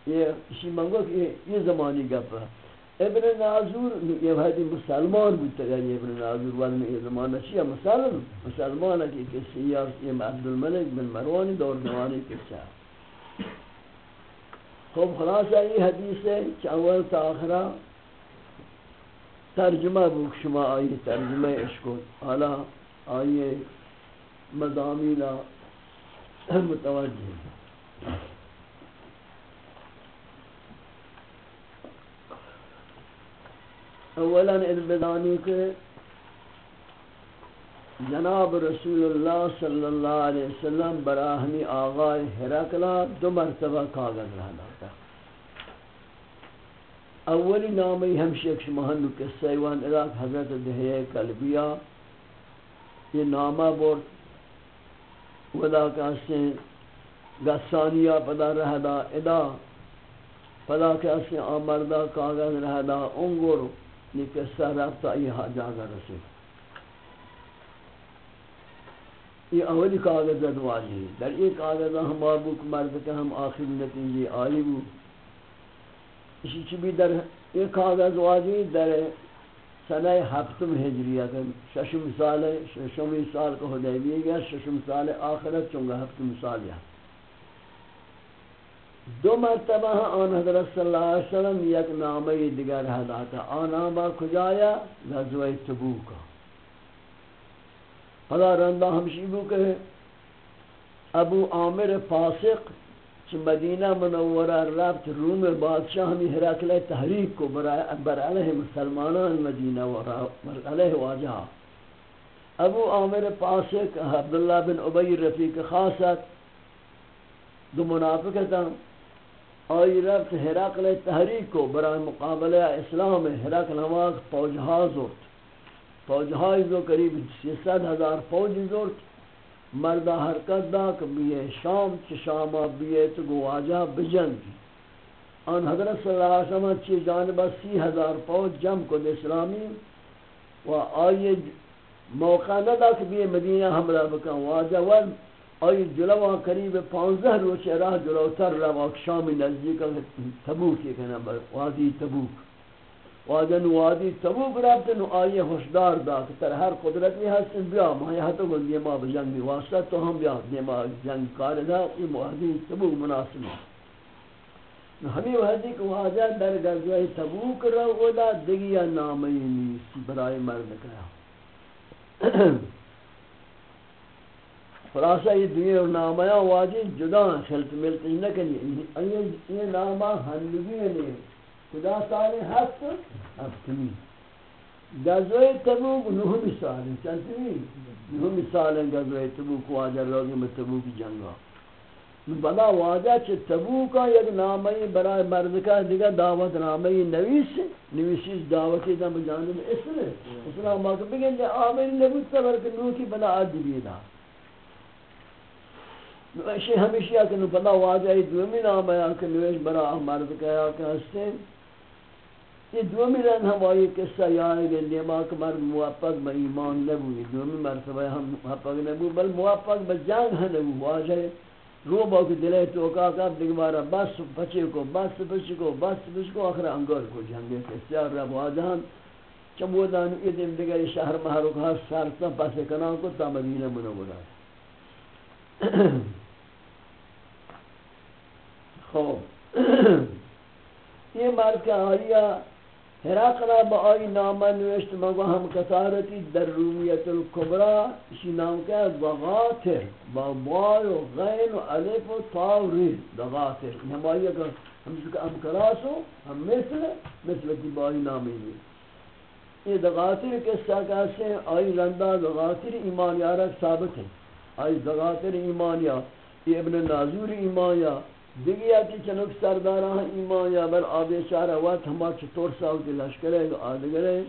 یہ اسی منگو کہ یہ زمانی گپ ہے۔ ابن ناظور، یہ وحدی جی مسلمان بودتا ہے یعنی ابن ناظور والن یہ زمانہ چیئے مسلم، مسلمان ہے کہ سیار یہ عبدالملک بن مروانی دور زمانی کسا خوب خلاصہ، یہ حدیث ہے کہ اول تا آخرہ ترجمہ بوک شما آئی، ترجمہ اشکو حالا آئیے مضامینہ متوجہ اولا اربدانی کے جناب رسول اللہ صلی اللہ علیہ وسلم براہمی آغای حرکلا دو مرتبہ کاغذ رہنا تھا۔ اولی نامی ہم شیخ شمہنو قصہ وان علاق حضرت دہیہ قلبیہ یہ نامہ بورت ودا کاسے گسانیا پدا رہدا ادا پدا کاسے آمردہ کاغذ رہدا انگور نکسہ رفتا یہ جاگا رسے یہ اولی کاغذ ادواجی در ایک کاغذ ہم آبوک مرد کہ ہم آخر نتیجی آئی بو۔ اسی چی بھی در ایک کاغذ واجی در سنہ ہفتم ہجریہ کا ششم سال ششم سال کو حدیبیہ گیا، ششم سال آخرت چونگا ہفتم سال یا دو مرتبہ آن حضرت صلی اللہ علیہ وسلم یک نامی دیگر حداتا آن آبا کجایا غزوہ تبوکا خدا رندہ ہمشی بو کہ ابو عامر فاسق چھ مدینہ منورہ رفت روم بادشاہ ہمی حرکل تحریک کو بر علیہ مسلمانان مدینہ بر علیہ واجہ۔ ابو عامر پاسک عبداللہ بن عبی رفیق خاصت دو منافقتا آئی رفت حرکل تحریک کو برای مقابلہ اسلام حرکل ہماک پوجہا زورت پوجہا زور قریب سیسد ہزار پوج زورت مردہ حرکت دا کہ بیئے، شام چی شاما بیئے تو گواجہ بجنگی ان حضرت صلی اللہ علیہ وسلم چی جانبہ سی ہزار پوچ جم کد اسلامی، و آئی موقع ندا کہ بیئے مدینہ حملہ بکن واجہ ول آئی جلوہ قریب پانزہ روچ راہ جلوتر روا شامی نزدیک تبوکی کنا وادی تبوک۔ واجن وادی تبوک رابط نو آئیے خوشدار دا کہ تر ہر قدرت میں ہستن بیا ماہی حتی گل دیما بجنگ بھی واسطہ تو ہم بیا دیما جنگ کار دا یہ وادی تبوک مناسب ہے۔ ہمیں وحدی کہ واجہ در گزوہ تبوک رو دا دگیا نامی نیسی برای مرد کیا خلاصہ یہ دیئے اور نامیاں واجی جدا خلط ملتی نہ کنی، یہ نامہ ہندگی نہیں خدا سال هفت هفتمی غزوه تبوک نهمی سال چندمی نهمی سال غزوه تبوک، واجه راگی میں تبوک جنگا بلا واجہ چھ تبوکا یک نامی برای مردکا دیگا دعوت نامی نویس نویسیس دعوتی دا بجانب اسلام اسلام آکا بگن دے آمین نبود سبر کہ نوکی بلا عدی بیدا نوشی ہمیشہ کہ نو بلا واجہ دومی نامی آکا نویش برا مردکا آکا ہستے یہ دومی رن ہمائی قصہ یاد گئے لیما کہ مر موفق با ایمان نبوی دومی مرتبہ ہم موفق نبو، بل موفق با جنگ ہم نبو واجہ رو با کہ دلے تو کا کا بس بچے کو، بس بچے کو، بس بچے کو، آخر انگار کو جنگے کے سیار رب واجہان چمودان ایدیم دیگر شہر محروک ہاں سارتا پس کنان کو تا مدینہ منورہ۔ خوب۔ یہ مرد کا آئیہ با آئی نامہ نوشت مگو ہم کسارتی در رومیت الکبرى اسی نام کیا دغاتر با بای و غین و علیف و تاوری دغاتر نمائی اگر ہم سکا ہم کراسو ہم مثل مثل کی با آئی نامی بھی یہ دغاتر قصہ کہتے ہیں، آئی رندہ دغاتر ایمان یارک ثابت ہے۔ آئی دغاتر ایمان یا ابن نازور ایمان یا۔ دیگه یکی چنوک سرداران ایمان یا بر آب شهر وقت همه چطور ساوتی لشکره آدگره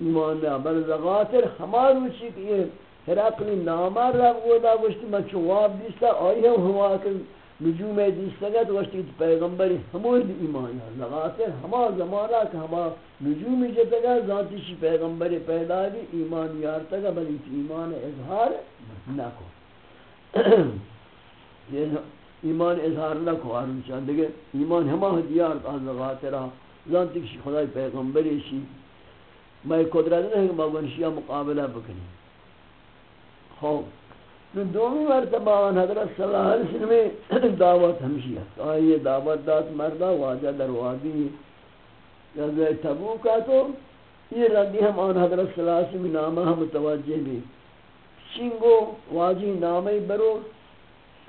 ایمان یا بر زغاتر همه روچی که یہ هرقلی نامه رب گودا گوشتی من چواب دیستا، آئی هم همه که نجوم دیستا گد گوشتی پیغمبری همه ایمان یا زغاتر همه زمانه که همه نجوم جتا گد ذاتیشی پیغمبری پیدا بی ایمان یارتا گد، بلی ایمان اظہار اظهار نکن. ایمان اظہار نہ کو ہر چاند دیگه، ایمان ہما دیار از غاترا زانتی کہ خدای پیغمبری شی. میں قدرت نہیں کہ مغنشیہ مقابلہ بکنی خوب نو دومی مرتبہ آن حضرت صلی اللہ علیہ وسلم دعوت ہمشی ہے تو یہ دعوت دات مردہ واجہ در وادی. جزای تبوکا تو یہ ردی ہم آن حضرت صلی اللہ علیہ وسلم نامہ ہم متوجہ بھی شنگو واجی نامی برو.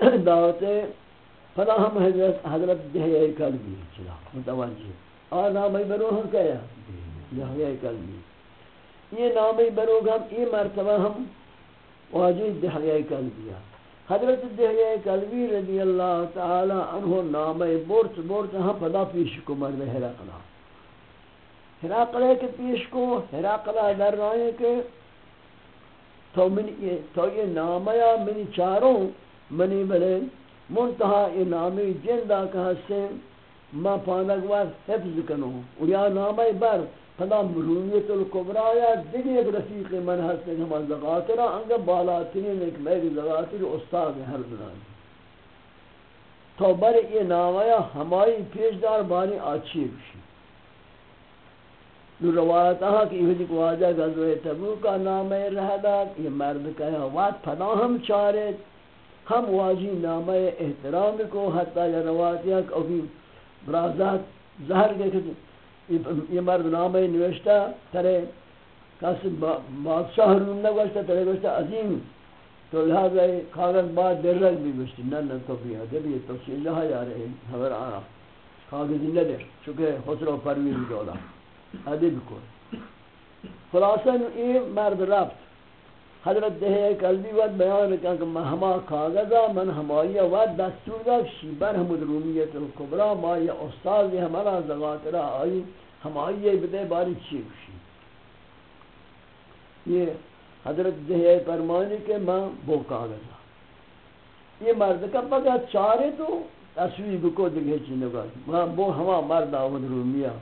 دعوت فلا ہم حضرت حضرت دہیہ قلبی چلا، متوجہ۔ آ نامی بروگ ہم کیا دہیہ قلبی یہ نامی بروگ ہم یہ مرتبہ ہم واجی دہیہ قلبی حضرت دہیہ قلبی رضی اللہ تعالی عنہ نامی بورت بورت ہم ہاں پدا پیش کو مرد حرقلا حرقلے کے پیش کو حرقلہ در رائے کے تو من یہ تو یہ نامیا منی چاروں منی بلے منتہا یہ نامی جندہ کا حسن ما پانک وقت حفظ کنو و یا نامی بر، پدا مرویت القبرا یا دیگه ایک رفیق من حسن ہم از زغاترہ انگا بالاترین ایک میری زغاتر استاد ہر دنانی تو بر یہ نامیا ہماری پیشدار بانی آچی بشی۔ نو روایت آہا کہ یہ جی کو آجا غزوہ تبو کا نام رہ داد یہ مرد کہا وات پدا ہم چارت ہم واجی نامہ احترام کو حتی یا رواتیاں کہ ابھی برازات ظہر گئے کہ یہ مرد نامہ نوشتا ترے کسی بادشاہ روم نہ گوشتا ترے گوشتا عظیم۔ تو لہذا کاغذ بعد در رگ بھی گوشتی نہ نہ تو بھی ہے بھی تفصیل لہا جا رہے ہیں خبر آنا کاغذ نہ در چونکہ خسرو پرویز دولا۔ ادب کو۔ خلاصا یہ مرد رفت۔ حضرت دہے قلبی ود بیان کہا کہ میں ہما کاغذا من ہمائی ود دستور دا، شیبر حمد رومیت القبرہ ما یا استاذ ہمارا زغاترہ آئی، ہمائی بدے باری چی یہ حضرت دہے فرمانی کہ میں بو کاغذا یہ مرد کا پکا چارے تو تصویر بکو دکھے چینے گا بو ہما مرد آمد رومیہ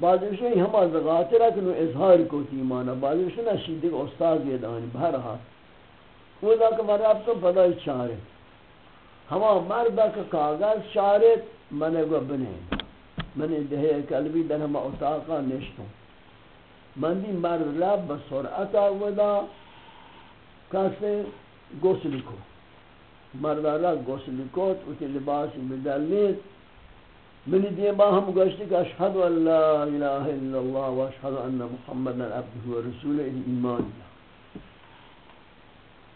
بعضیشون این همه از غاطره کنو اظهار کو تیمانا بعضیشون اشیده که استاد یہ یدانی بهرها او دا که مرد تو پدای چاره همه مرد که کاغذ چاره منه گو بنه من دهه قلبی در همه اتاقا نشتم من دی مرد لب بسرعت آودا کسی گسلی کو۔ مرد را گسلی کت و تی لباسی بدلنید من دیما ہم گوشتی کہ اشہد ان لا الہ الا اللہ و اشہد ان محمد عبدہ و رسول ایمان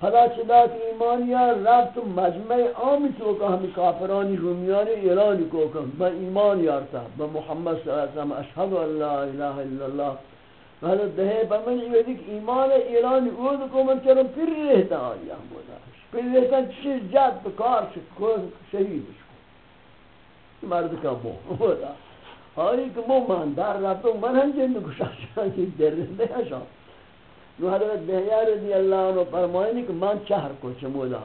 پدا چدا کہ ایمان یا رب تو مجمع عامی تو کہ ہم کافرانی، رومیانی اعلان کو کہ میں ایمان یارتا، با محمد صلی اللہ علیہ وسلم اشہد ان لا الہ الا اللہ۔ حضرت دہے پر من یہ دیکھ ایمان اعلان اود کو من چرم پھر رہتا آیا مولا۔ پھر رہتا چیز جد بکار شہید شو مرد کا بو ہوتا ہاری کہ مو مان دار رب تو من ہن جن کو شاہ کی در دے شاہ نو حضرت بہیا رضی اللہ عنہ فرمائیں کہ من چہر کو چمودا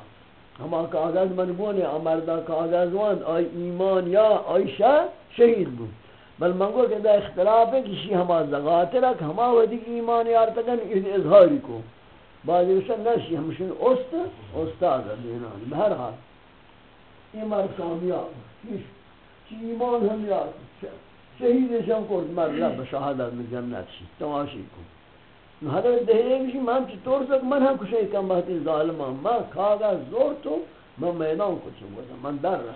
ہما کاغذ من بونے امردا کاغذ وان آئی ایمان یا عائشہ شہید بو بل منگو کہ دا اختلاف ہے کہ ہما زغاترک ہما ودی ایمان یار تکن اظہاری کو بعضی وشن نشی ہمشن اوست استاد دینان بہرحال یہ مر کامیاب چی ایمان ہم یاد شہید شم کرد مر لب شہادت میں جنت شی تماشی کو حضرت دہیے کشی من چی طور سک من ہم کشی کم بہتی ظالمان من کاغذ زور تو من میدان کچھ گوزا من در رہا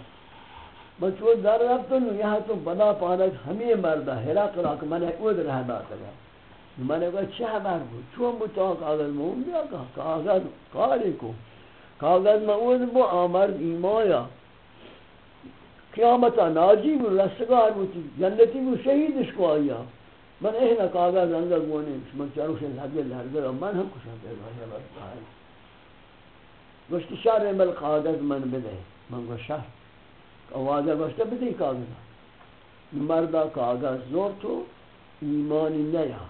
من چو در رہا تو یہاں تو بنا پانک ہمیں مردہ ہلا قلاق من اود رہ باتا گا نے کہا چه خبر بود چون بود تا کاغذ مون بیا کاغذ کاری کو کاغذ مون بو آمر ایمایا قیامتا ناجی بود رستگار بود جنتی بود شهیدش کو آیا۔ من اینا کاغذ انگا گونیم من چاروش لگه لرگه من هم کشم پیدا ہے گوشت شهر مل کاغذ من بده من گوشت شهر آوازه گوشت بده کاغذ۔ مردا کاغذ زور تو ایمانی نیا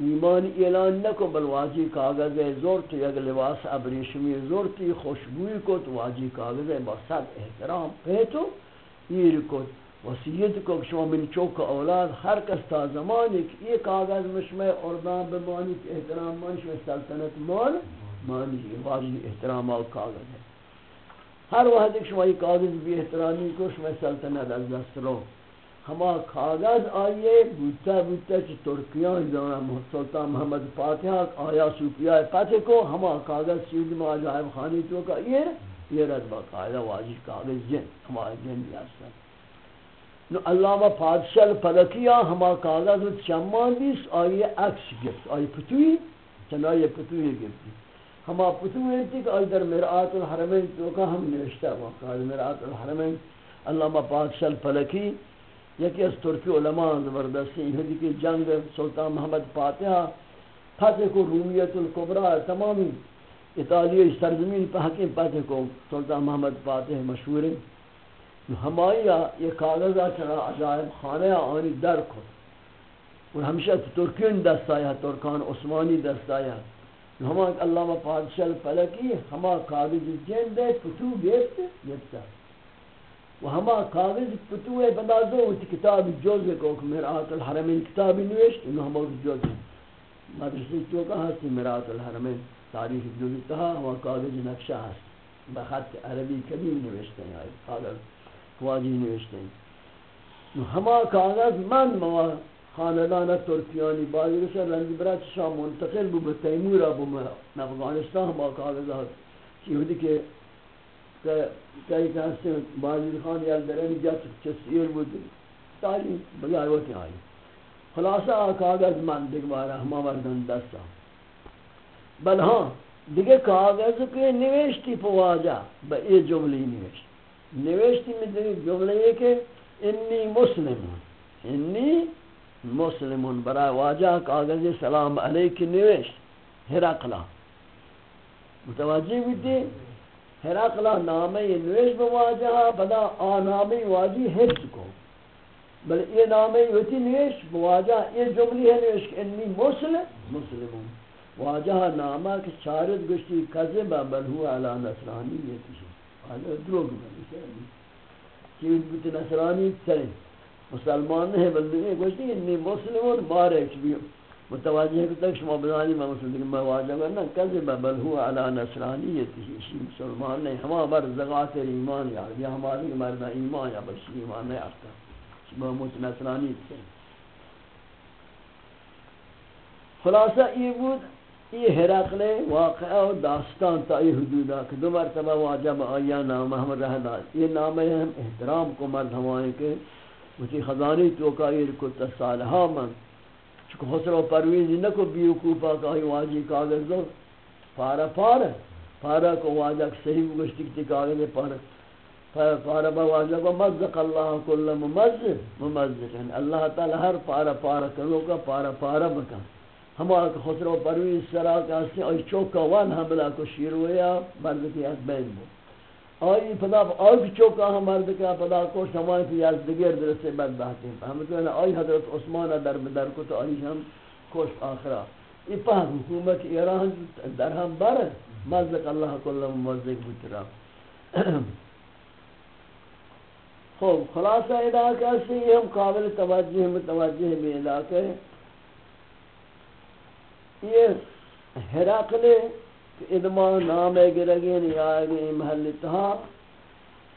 ایمان اعلان نکو بل واجی کاغذ زور تو یک لباس ابریشمی زور تی خوشبوئی کو تو واجی کاغذ با صد احترام پیتو ایر کو وسیعت کو شما من چوک اولاد ہر کس تا زمانی کہ یہ کاغذ مشمع اردان بمانی کہ احترام مانی شما سلطنت مان مانی واجی احترام آو کاغذ. ہے ہر وقت شما یہ کاغذ بھی احترامی کو شما سلطنت از دست رو. ہما کاغذ آئیے بوتا بوتا چی ترکیان زمان سلطان محمد فاتحہ آیا سوپیاء فتح کو ہما کاغذ سید ما جائب خانی تو کا یہ یہ رد با قائدہ واجی کاغذ جن ہما جن بیاستا نو علامہ پادشاہ پلکیا ہما کاغذ چمان دیس آئیے عکس گفت، آئیے پتوی چنائی پتوی گفتی۔ ہما پتوی تھی کہ آئی در مرآت الحرمین، تو کا ہم نوشتا وقت مرآت الحرمین۔ علامہ پادشاہ پلکی یکی از ترکی علماء زبردستی ہدی جی کی جنگ سلطان محمد فاتحہ، فتح کو رومیت القبرہ تمامی اطالیہ سرزمین پہ حکیم فتح کو سلطان محمد فاتح مشہور ہے ہمایا یہ کاغذہ چرا عجائب خانہ آنی در کو اور ہمیشہ ترکین دست آیا، ترکان عثمانی دست آیا۔ ہما علامہ پادشاہ فلکی ہما کاغذ جن دے فتو گیت گیتا و ہما کاغذ پتوے بندازو تی کتاب جوز کو کہ مرآت الحرمین کتابی نوشت انہو ہما جوز مدرسی تو کہا سی مرآت الحرمین؟ تاریخ جوزی تہا ہما کاغذ نقشہ ہست بخط عربی کبھی نوشتے ہیں کاغذ خواجی نوشتے ہیں ہما کاغذ من موا خاندان ترکیانی بازی رسل رنجی برات شام منتقل بو بتیمورا بو افغانستان ہما کاغذات چیہودی کہ کئی کہتے ہیں بازی خان یا درنی جات چسیر بود. تعلیم بگار ہوتی آئی خلاصہ کاغذ من دیکھ بارا ہما مردن دستا بل ہاں دیگه کاغذ که نوشتی پواجا با ای جمله نوشت. نوشتی میں دیگه جمله یہ کہ انی مسلمون. انی مسلمون. برای واجہ کاغذ سلام علیک نوشت. ہرقلا متوجہ بیتی ہرقلا نامے نویش بواجہا بدا آنامے واجی حفظ کو. بل یہ نامے وتی نویش بواجہ یہ جملی ہے نویش کہ انی مسلم، مسلمون. واجہ نامہ کہ چارت گشتی کذبا بل ہوا علی نصرانیتی حالا دروگ بلی چیز بیت نصرانی چلیں مسلمان ہے۔ بلدگی گوشتی انی مسلمون بارک بیو متوجہ ہے کہ تک شما بزانی میں مسلم دیکھ میں واجہ کرنا کذب بل ہوا علی نصرانیتی شی مسلمان نہیں ہما بر زغات ایمان یا یا ہماری مردہ ایمان یا بشی ایمان نہیں آفتا شما موت نصرانیت سے خلاصہ یہ بود یہ حرقل واقعہ و داستان تا یہ حدودا کہ دو مرتبہ واجہ با آیا نام محمد رہدار یہ نام ہم احترام کو مرد ہمائیں کہ مجھے خزانی تو یہ کتا صالحہ من۔ چکہ خسرو پرویزی نکو بیوکوپا کہی واجی کاغذ دو پارا پارا۔ پارا کو واجہ صحیح گشتی کتی کاغذ پارا۔ پارا با واجہ کو مزق اللہ کل ممزق ممزق۔ یعنی اللہ تعالی ہر پارا پارا کرو کا پارا پارا بکن۔ بکا ہمارا خسرو پرویز سرا کہاستے ہیں اور چوکا وان حملہ کو شیر ہویا مرد کی از بین بود آئی پدا آئی چوکا ہم مرد کا پدا کوش ہمائی پی از دگر درستے بد بہتے ہیں ہم تو یعنی آئی حضرت عثمان در بدر کو تو آئی ہم کوش آخرا یہ پہ حکومت ایران در ہم بر مزق اللہ کل مزق بترا خوب خلاصہ علاقہ سے یہ ہم قابل توجہ متوجہ بھی علاقہ ہے یہ حرقل ادما نام گرگین یا گئی محل تہا۔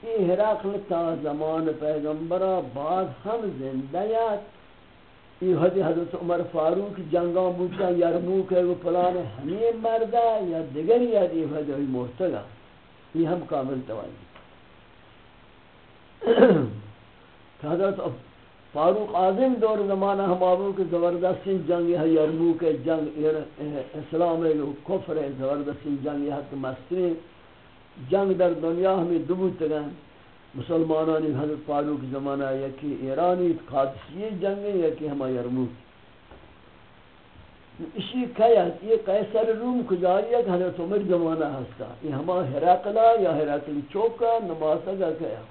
یہ حرقل تا زمان پیغمبرہ بعد ہم زندیات یہ حدی حضرت عمر فاروق جنگاں بوچا یرموک ہے، وہ پلان ہمیں مردہ یا دیگر یا دی حدی مرتگا یہ ہم کامل توانی۔ حضرت فاروق اعظم دور زمانہ ہم آبو کے زبردستی جنگ ہے یرموک جنگ اسلام ہے کفر ہے زبردستی جنگ ہے کہ مستری جنگ در دنیا ہمیں دبوت گئے مسلمانانی حضرت فاروق زمانہ یکی ایرانی قادسی جنگ ہے یکی ہمیں یرموک اسی کیا، یہ قیصر روم کجاری ہے کہ حضرت عمر زمانہ ہستا۔ یہ ہمیں حراقلہ یا حراقلی چوکا نماسا کا کیا۔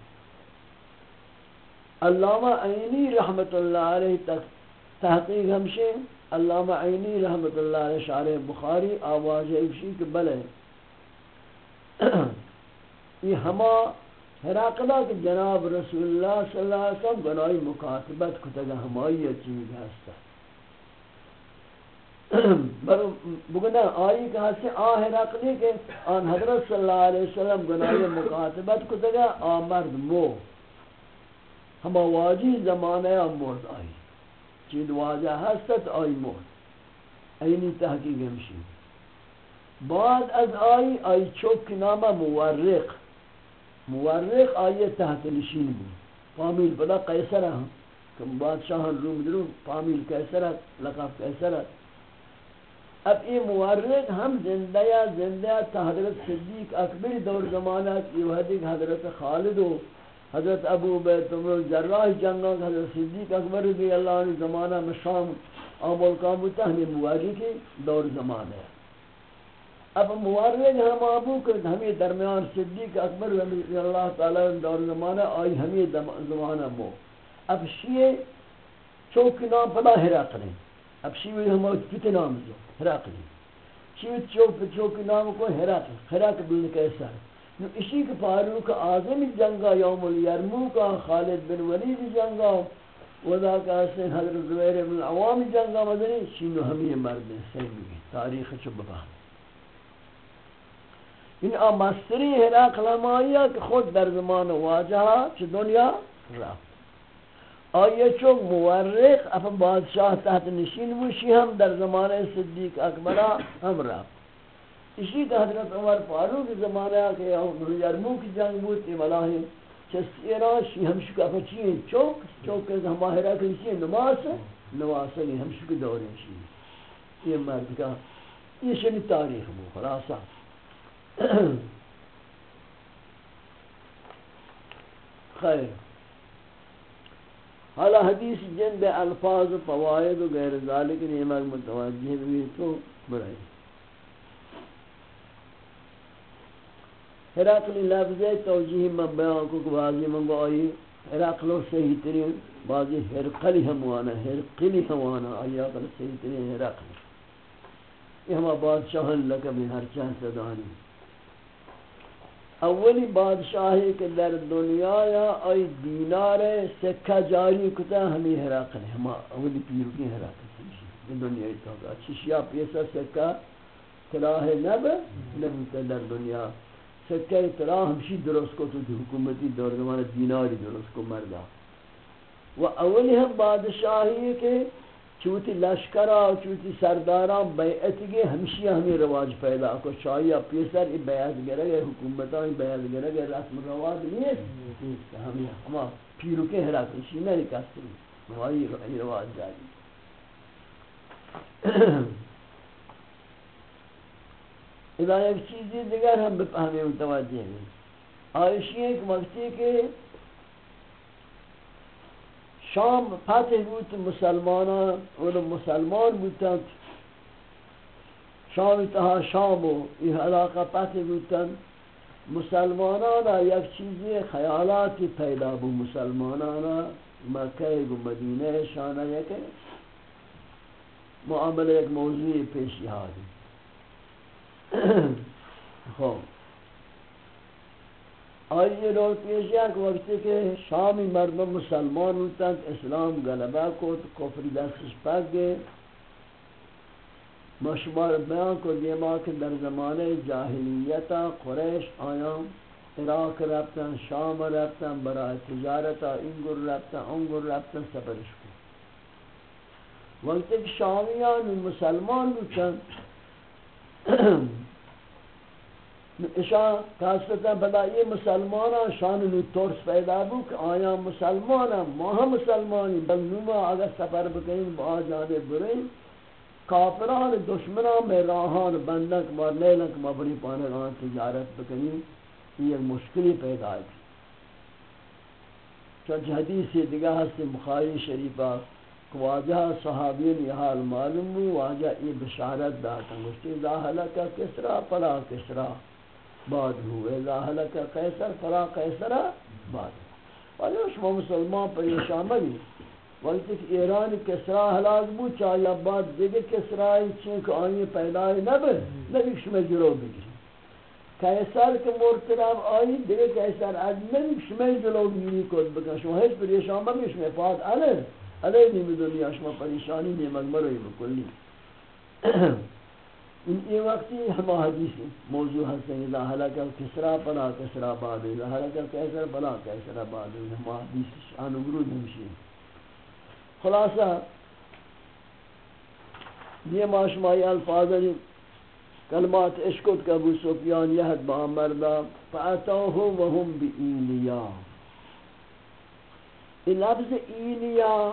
علامہ عینی رحمت اللہ علیہ تحقیق ہمشے علامہ عینی رحمت اللہ علیہ شعر بخاری، آواز ایشی کے بلے یہ ہما حراقلہ کے جناب رسول اللہ صلی اللہ علیہ وسلم گناہی مکاتبت کتگا ہمائی چیز ہستا بگنا آئی کہا سے آہ حراقلی کے آن حضرت صلی اللہ علیہ وسلم گناہی مکاتبت کتگا آمرد مو۔ ہما واجی زمانہ مرد آئی۔ چید واجہ ہستت آئی مرد۔ اینی تحقیق ہمشی۔ بعد از آئی آئی چوک نامہ مورق مورق آئی تحت نشین بود۔ فامیل بلا قیسر ہم۔ کم بادشاہن روم درو فامیل قیسر لقب قیسر اب یہ مورق ہم زندہ یا زندہ تا حضرت صدیق اکبر دور زمانہ کی وحدی حضرت خالد و حضرت ابو بیت عمر جراح جنگا حضرت صدیق اکبر رضی اللہ عنہ زمانہ میں شام آمول کام ہوتا ہمیں مواری کی دور زمانہ ہے۔ اب مواری ہم آبو کرد ہمیں درمیان صدیق اکبر رضی اللہ تعالی دور زمانہ، آئی ہمیں زمانہ مو۔ اب شیئے چوک نام پدا حراق لیں اب شیئے ہم کتنے نام جو حراق شیئے چوک چوک نام کو حراق حراق بلن کیسا ہے اسی کے فاروق اعظم جنگا یوم الیرموک خالد بن ولید جنگا ودا کا حسین حضرت زبیر بن عوام جنگا مدنی شینو ہمیں مرد سیمی تاریخ چببا ان آمستری حراق لمائیہ کہ خود در زمان واجہا چھ دنیا رفت۔ آئیے چونک مورخ اپن بادشاہ تحت نشین وشی ہم در زمان صدیق اکبرہ ہم رفت۔ اسی کہ حضرت عمر فاروق زمانہ کہ یرمو کی جنگ بود تی ملاہی چستی ایران شی ہمشک اپا چیئے چوک چوک کہ ہماہرہ کہ چیئے نماز ہے نماز ہے ہمشو ہمشک دوریں شی۔ یہ مرد کا یہ شنی تاریخ مو خلاصا خیر۔ حالا حدیث جن بے الفاظ و فوائد و غیر ذالک نیمک متوجہ بھی تو برائی ہراقلی لفظ توجیہ من بیان کو کہ بعضی من گو آئی ہراقلو صحیح ترین بعضی ہرقلی ہموانا ہرقلی ہموانا آئی اقل صحیح ترین ہراقلی یہ ہما بادشاہن لکبی ہر چاہ صدانی اولی بادشاہی کے در دنیا یا آئی دینار سکہ جاری کتا ہمیں ہراقلی ہما اولی پیرو کی ہراقلی دنیا تو چشیا پیسا سکہ تلاہ نب نبوتا در دنیا سکہ اطلاع ہمشی درست کو تو حکومتی دور زمانہ دیناری درست کو مردا. و اولی ہم بادشاہی کے چوتی لشکرہ چوتی سرداران بیعت گئے ہمشی ہمیں رواج پیدا کو چاہیے پیسر ای بیعت گرے گئے حکومتاں ای بیعت گرے گئے رسم رواج نہیں ہے ہمیں ہما پیرو کے حراکشی نہیں کسی ہماری رواج جاری. اذا ایک چیزی دیگر ہم بفہمیں متوجہ ہیں۔ آئیشی ایک وقتی کے شام فتح بود مسلمانان اور مسلمان بودتن شام تہا شام و یہ علاقہ فتح بودتن مسلمانان یک چیزی خیالاتی پیدا بود مسلمانان مکہ و مدینہ شانہ یک معاملہ ایک موضوع پیشی حالی خوب آئیے رو پیش یک وقتی کہ شامی مردم مسلمان ہوتا اسلام غلبہ کو تو کفر دستش پاک گئے. مشمار بیان کو دیما کہ در زمانے جاہلیتا قریش آیام، عراق رفتن، شام رفتن برای تجارتا انگر رفتن انگر رفتن، سفرش کو وقت ایک شامیان مسلمان بچن اشان کاستا بدا یہ مسلمان شان نو ترس پیدا بو کہ آیا مسلمان ما ہم مسلمانی بل نما اگر سفر بکنیم با جانے برین کافران دشمنان میں راہان بندک مار نیلک مبری پانگان تجارت بکنیم یہ مشکلی پیدا ہے۔ چونچہ حدیث دیگہ ہستی بخاری شریفہ واجہ صحابین یہ معلوم ہو، واجہ یہ بشارت داتا مجھتی اذا حلکہ کسرا پلا کسرا بعد ہوئے۔ اذا حلکہ قیسر پلا قیسر بعد واجہ شما مسلمان پریشان مگی وقتی کہ ایران کسرا حلاق بود چاہیا بعد دیگه کسرائی چنک آئین پیدای نبے نبی شما جلو بگی قیصر که مرترم آئی دیگه قیصر از من شما جلو گیری کد بکن۔ شما هیچ پریشان بگی شما فاد علی علی نیم دنیا شما پریشانی نیمک مروی بکلی ان ای وقتی ہما حدیث موضوع ہستیں۔ اذا حلقہ کسرا پلا کسرا بعد۔ اذا حلقہ کیسر پلا کیسر بعد۔ ہما حدیث شان ورود ہمشی خلاصہ، یہ معاشمائی الفاظ کلمات اشکت کا ابو سفیان یہد با مردا فاتوہم وهم بی یہ لفظ ایلیا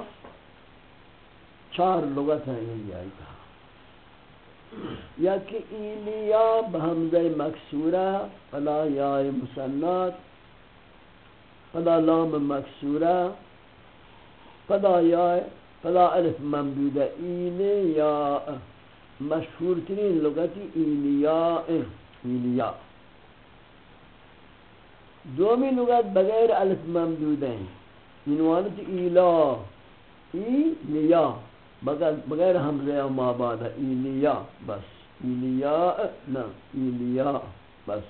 چار لغت ہیں ایلیا کا یا کہ ایلیا بہمزہ مکسورہ، فلا یا مسنات، فلا لام مکسورہ، فلا یا، فلا الف ممدودہ ایلیا مشہور ترین لغتی ایلیا ایلیا دومی لغت بغیر الف ممدود ہیں۔ عنوانت ایلا ایلیا بغیر حمزہ و ما بعد ایلیا بس. ایلیا نا ایلیا بس.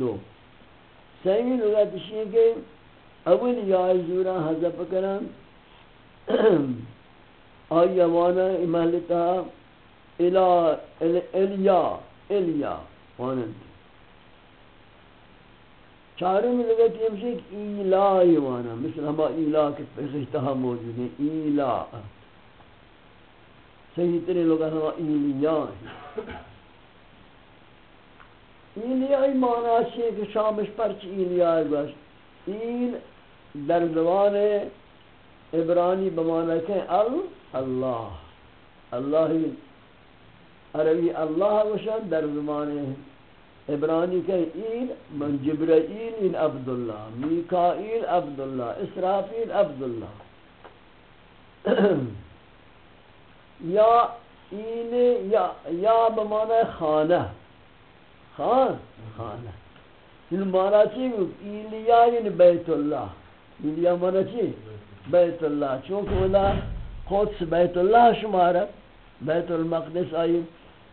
دو. سیمی لغت شیئے کہ اول یا زورا حضب کرن آئی وانا امالتا الى الیا الیا وانند چاروں میں لگا کہ ہمشہ ایک ایلائی وانا. مثل ہما ایلا کے پیسہتہ موجود ہیں ایلا. صحیح طرح لوگا ہما ایلیا ایلیائی معنی ہے کہ شامش پرچ ایلیائی گوشت؟ ایل در زبان عبرانی بمعنی کہ اللہ اللہ عربی اللہ وشن در زمان عبرانی کہ ایل من جبرائیل این عبداللہ، میکائیل عبداللہ، اسرافیل عبداللہ۔ یا ایل یا یا بمعنی خانہ۔ خان، خانہ۔ ان معنی چی ایلیا یعنی بیت اللہ۔ ایلیا معنی چی؟ بیت اللہ۔ چونکہ ولا قدس بیت اللہ شمارت بیت المقدس آئی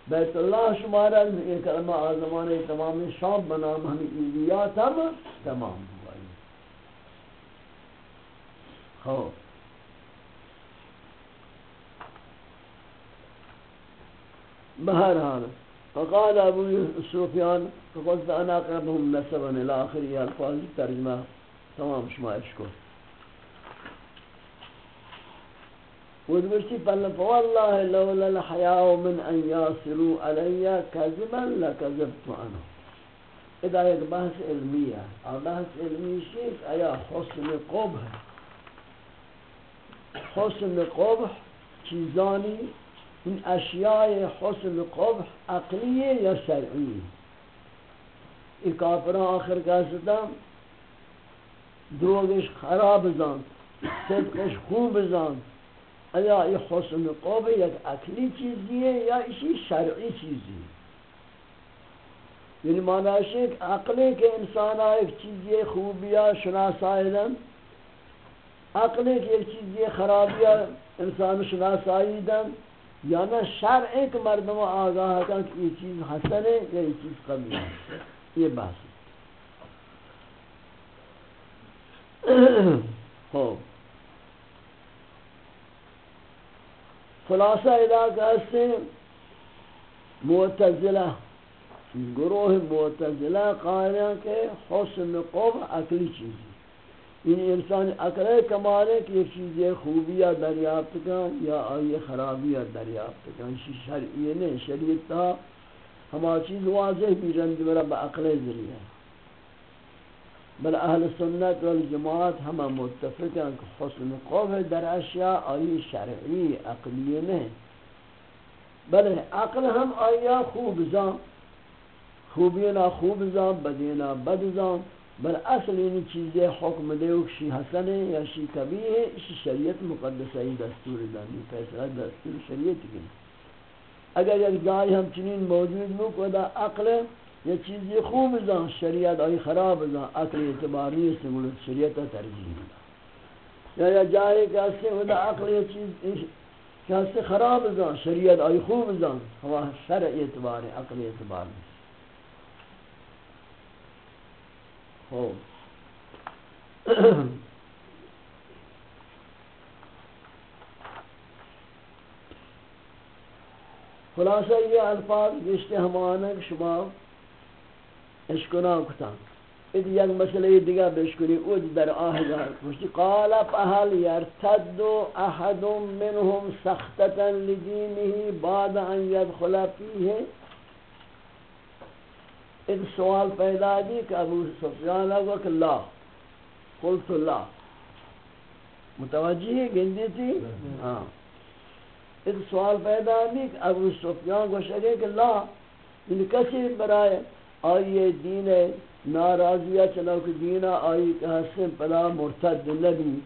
بیت اللہ شمارا یہ کلمہ آزمان تمام شام بنام ہمیں ایلیات ہم تمام ہوائی خوب بہرحال فقال ابو سفیان فقلت انا قربهم نسبا الى الفاظ ترجمہ تمام شمائش کو ودمشتي فلا فوالله لولا الحياء من أن يصلوا علي كذبا لكذبت عنه إذا یک بحث علمیه بحث علمی شیف ایا حسن قبح. حسن قبح چیزانی؟ این اشیاء حسن قبح عقلیه یا شرعیه؟ این کافران آخر کاسدم دروگش خراب زند صدقش خوب زند آیا یہ حسن قوب یک عقلی چیزی ہے یا اسی شرعی چیزی ہے؟ یعنی معنی ہے کہ عقلی کے انسان ایک چیزی خوبیہ شناسائیدن عقلی کے ایک چیزی خرابیہ انسان شناسائیدن یا نہ شرعی کہ مردم آگاہ ہے کہ یہ چیز حسن ہے یا یہ چیز قبیل ہے۔ یہ بحث خوب۔ خلاصہ ادا کرتے ہیں۔ معتزلہ، گروہ معتزلہ قائلہ کے حسن قوم عقلی چیزی یعنی این انسان عقل کمال ہے کہ یہ چیزیں خوبیاں دریافت کن یا آئی خرابیاں دریافت کن شرعی نہیں شریعت تا ہما چیز واضح بھی رند برا، با عقل ذریعہ۔ بل اہل سنت والجماعت ہما متفق ہیں کہ حسن قوم در اشیاء آئی شرعی عقلی نہیں۔ بل عقل ہم آیا خوب زان۔ خوبینا خوب زان بدینا بد زان۔ بل اصل این چیزیں حکم دے شی حسن ہے یا شی کبھی ہے اسی شریعت مقدسہ ہی دستور دانی فیصلہ دستور شریعت کی۔ اگر یک جائے ہم چنین موجود ہو کو دا عقل یہ چیز خوب زان شریعت آئی خراب زان عقل اعتبار نہیں سے ملت شریعت ترجیح دا یا یا جائے کہ اس سے دا عقل یہ چیز کہ سے خراب زان شریعت آئی خوب زان ہوا شرع اعتبار ہے عقل اعتبار نہیں ہو خلاصہ یہ الفاظ گشتے ہمانک شما اشکنا کتا۔ اد یک مسئلہ دیگا بشکری اود در آہدار کشتی قال، فهل يرتد احد منهم سختتا لدینه بعد ان يدخل فيه۔ ایک سوال پیدا دی کہ ابو سفیان اگو کہ لا۔ قلت لا۔ متوجہ ہے گندی تھی؟ ہاں۔ ایک سوال پیدا دی کہ ابو سفیان کو شکے کہ لا۔ ان کسی برائے آئیے دین ناراضیہ چنو کہ دین آئی کہ حسن پلا مرتد نبی۔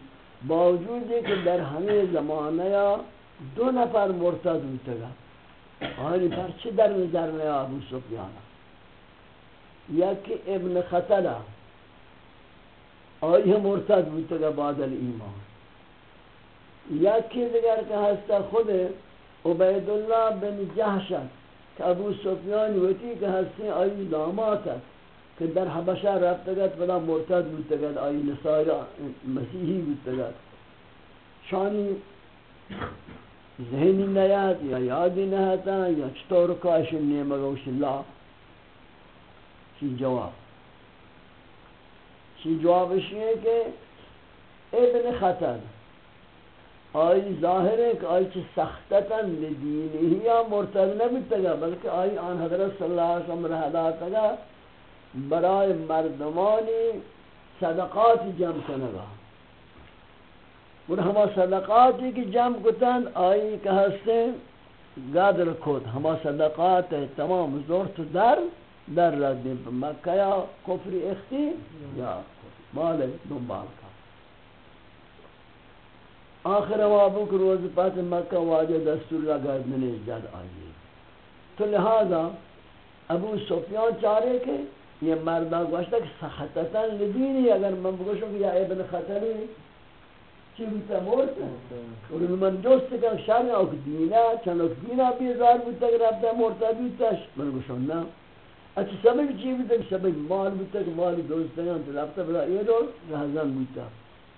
باوجود ہے کہ در ہمیں زمانہ دو نفر مرتد ہوتا گا۔ آئی پر چی در نظر نیا ابو سفیان؟ یکی ابن خطلہ۔ آئی مرتد بودتا گا بعد الایمان۔ یکی دیگر که هستا خود عبید اللہ بن جحشت که ابو سفیان ویتی که هستی آئی دامات است که در حبشہ رفت گد بلا مرتد بودتا گد آئی نصار مسیحی بودتا گد. شانی ذہنی نیاد یا یادی نهتا یا چطور کاشن نیمگوش اللہ چی جواب؟ چی جوابش یہ کہ ابن خطر آئی ظاہر ہے کہ آئی چی سختتا لدینی ہی یا مرتد نبیتا گا، بلکہ آئی آن حضرت صلی اللہ علیہ وسلم رہلاتا گا برای مردمانی صدقات جمع کنگا اور ہما صدقاتی کی جمع کتن، آئی کہ ہستے گادر کھود ہما صدقات تمام زورت در در ردیم پا مکہ یا کفر اختی یا مال دنبال کا آخر ابو کو روز پاس مکہ واجہ دستور لگا میں جد آئی تو لہذا ابو سفیان چارے کے یہ مردہ گوشتا کہ سخطتا لدینی اگر من بگوشوں کہ یا ابن خطری چی بیتا مورتا اور من دوست کہ شانی اوک دینا، چند اوک دینا بیزار بیتا کہ ربتا مورتا بیتا من گوشوں نا۔ اچھا سبب چی بیتا کہ سبب مال بیتا کہ مالی دوستگان تو رفتا بلا یہ دور رہزن بیتا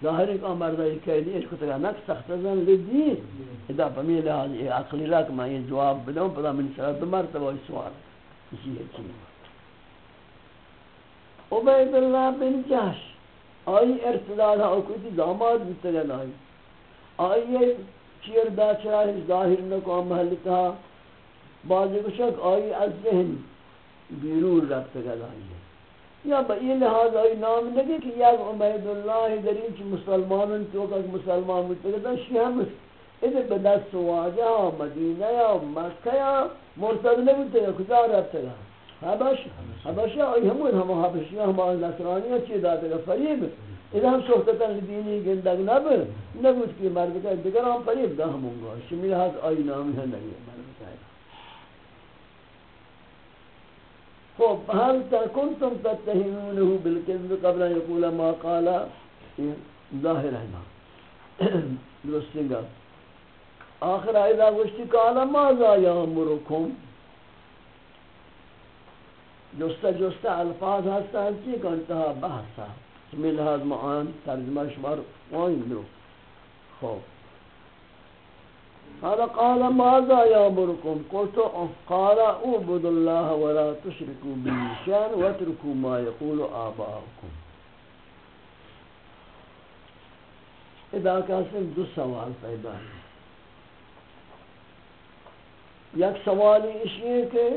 ظاہر ہے کہ مردہ یہ کہہ دی اشکو تکا نک سخت زن لدی ادا پمی لحاظ یہ عقلی رکھ میں یہ جواب بدوں پدا من شرط مرتبہ سوال اسی ہے چیز عبید اللہ بن جاش آئی ارتداد ہاں کوئی داماد بیتا گا آئی آئی چیر دا چراہ ظاہر نکو محلتا بعضی کو شک آئی از ذہن بیرون رفت گدایی یا با این لحاظ آئی نام نگی کہ یک عبید اللہ در چی مسلمانن تو کہ مسلمان متگدن شی ہم ادھر به دست واجه ها مدینه یا مکه یا مرتد نبوده یا کجا رفته گا حبش حبش آئی همون همه حبشی همه نصرانی ها چی داده گا فریب ادھر هم صحبتا دینی گندگ نبود نبود که مرد که دیگر هم فریب ده همون گا شمی آئی نامی ها نگی مرد خب هل كنتم تتهمونه بالكذب قبل ان يقول ما قال. ظاهر ہے درستین گا آخر آئیدہ گوشتی قال ماذا یامرکم؟ جستا جستا الفاظ ہستا ہستی کہ انتہا بحثا سمی لحاظ معان ترجمہ شمار وائن دو. خوب. قال قال، ماذا يامركم قلت، قال، اعبدوا الله ولا تشركوا به شيئا واتركوا ما يقول آباؤكم. اذا كان دو سوال پیدا ہے۔ یک سوالی اشیئے کہ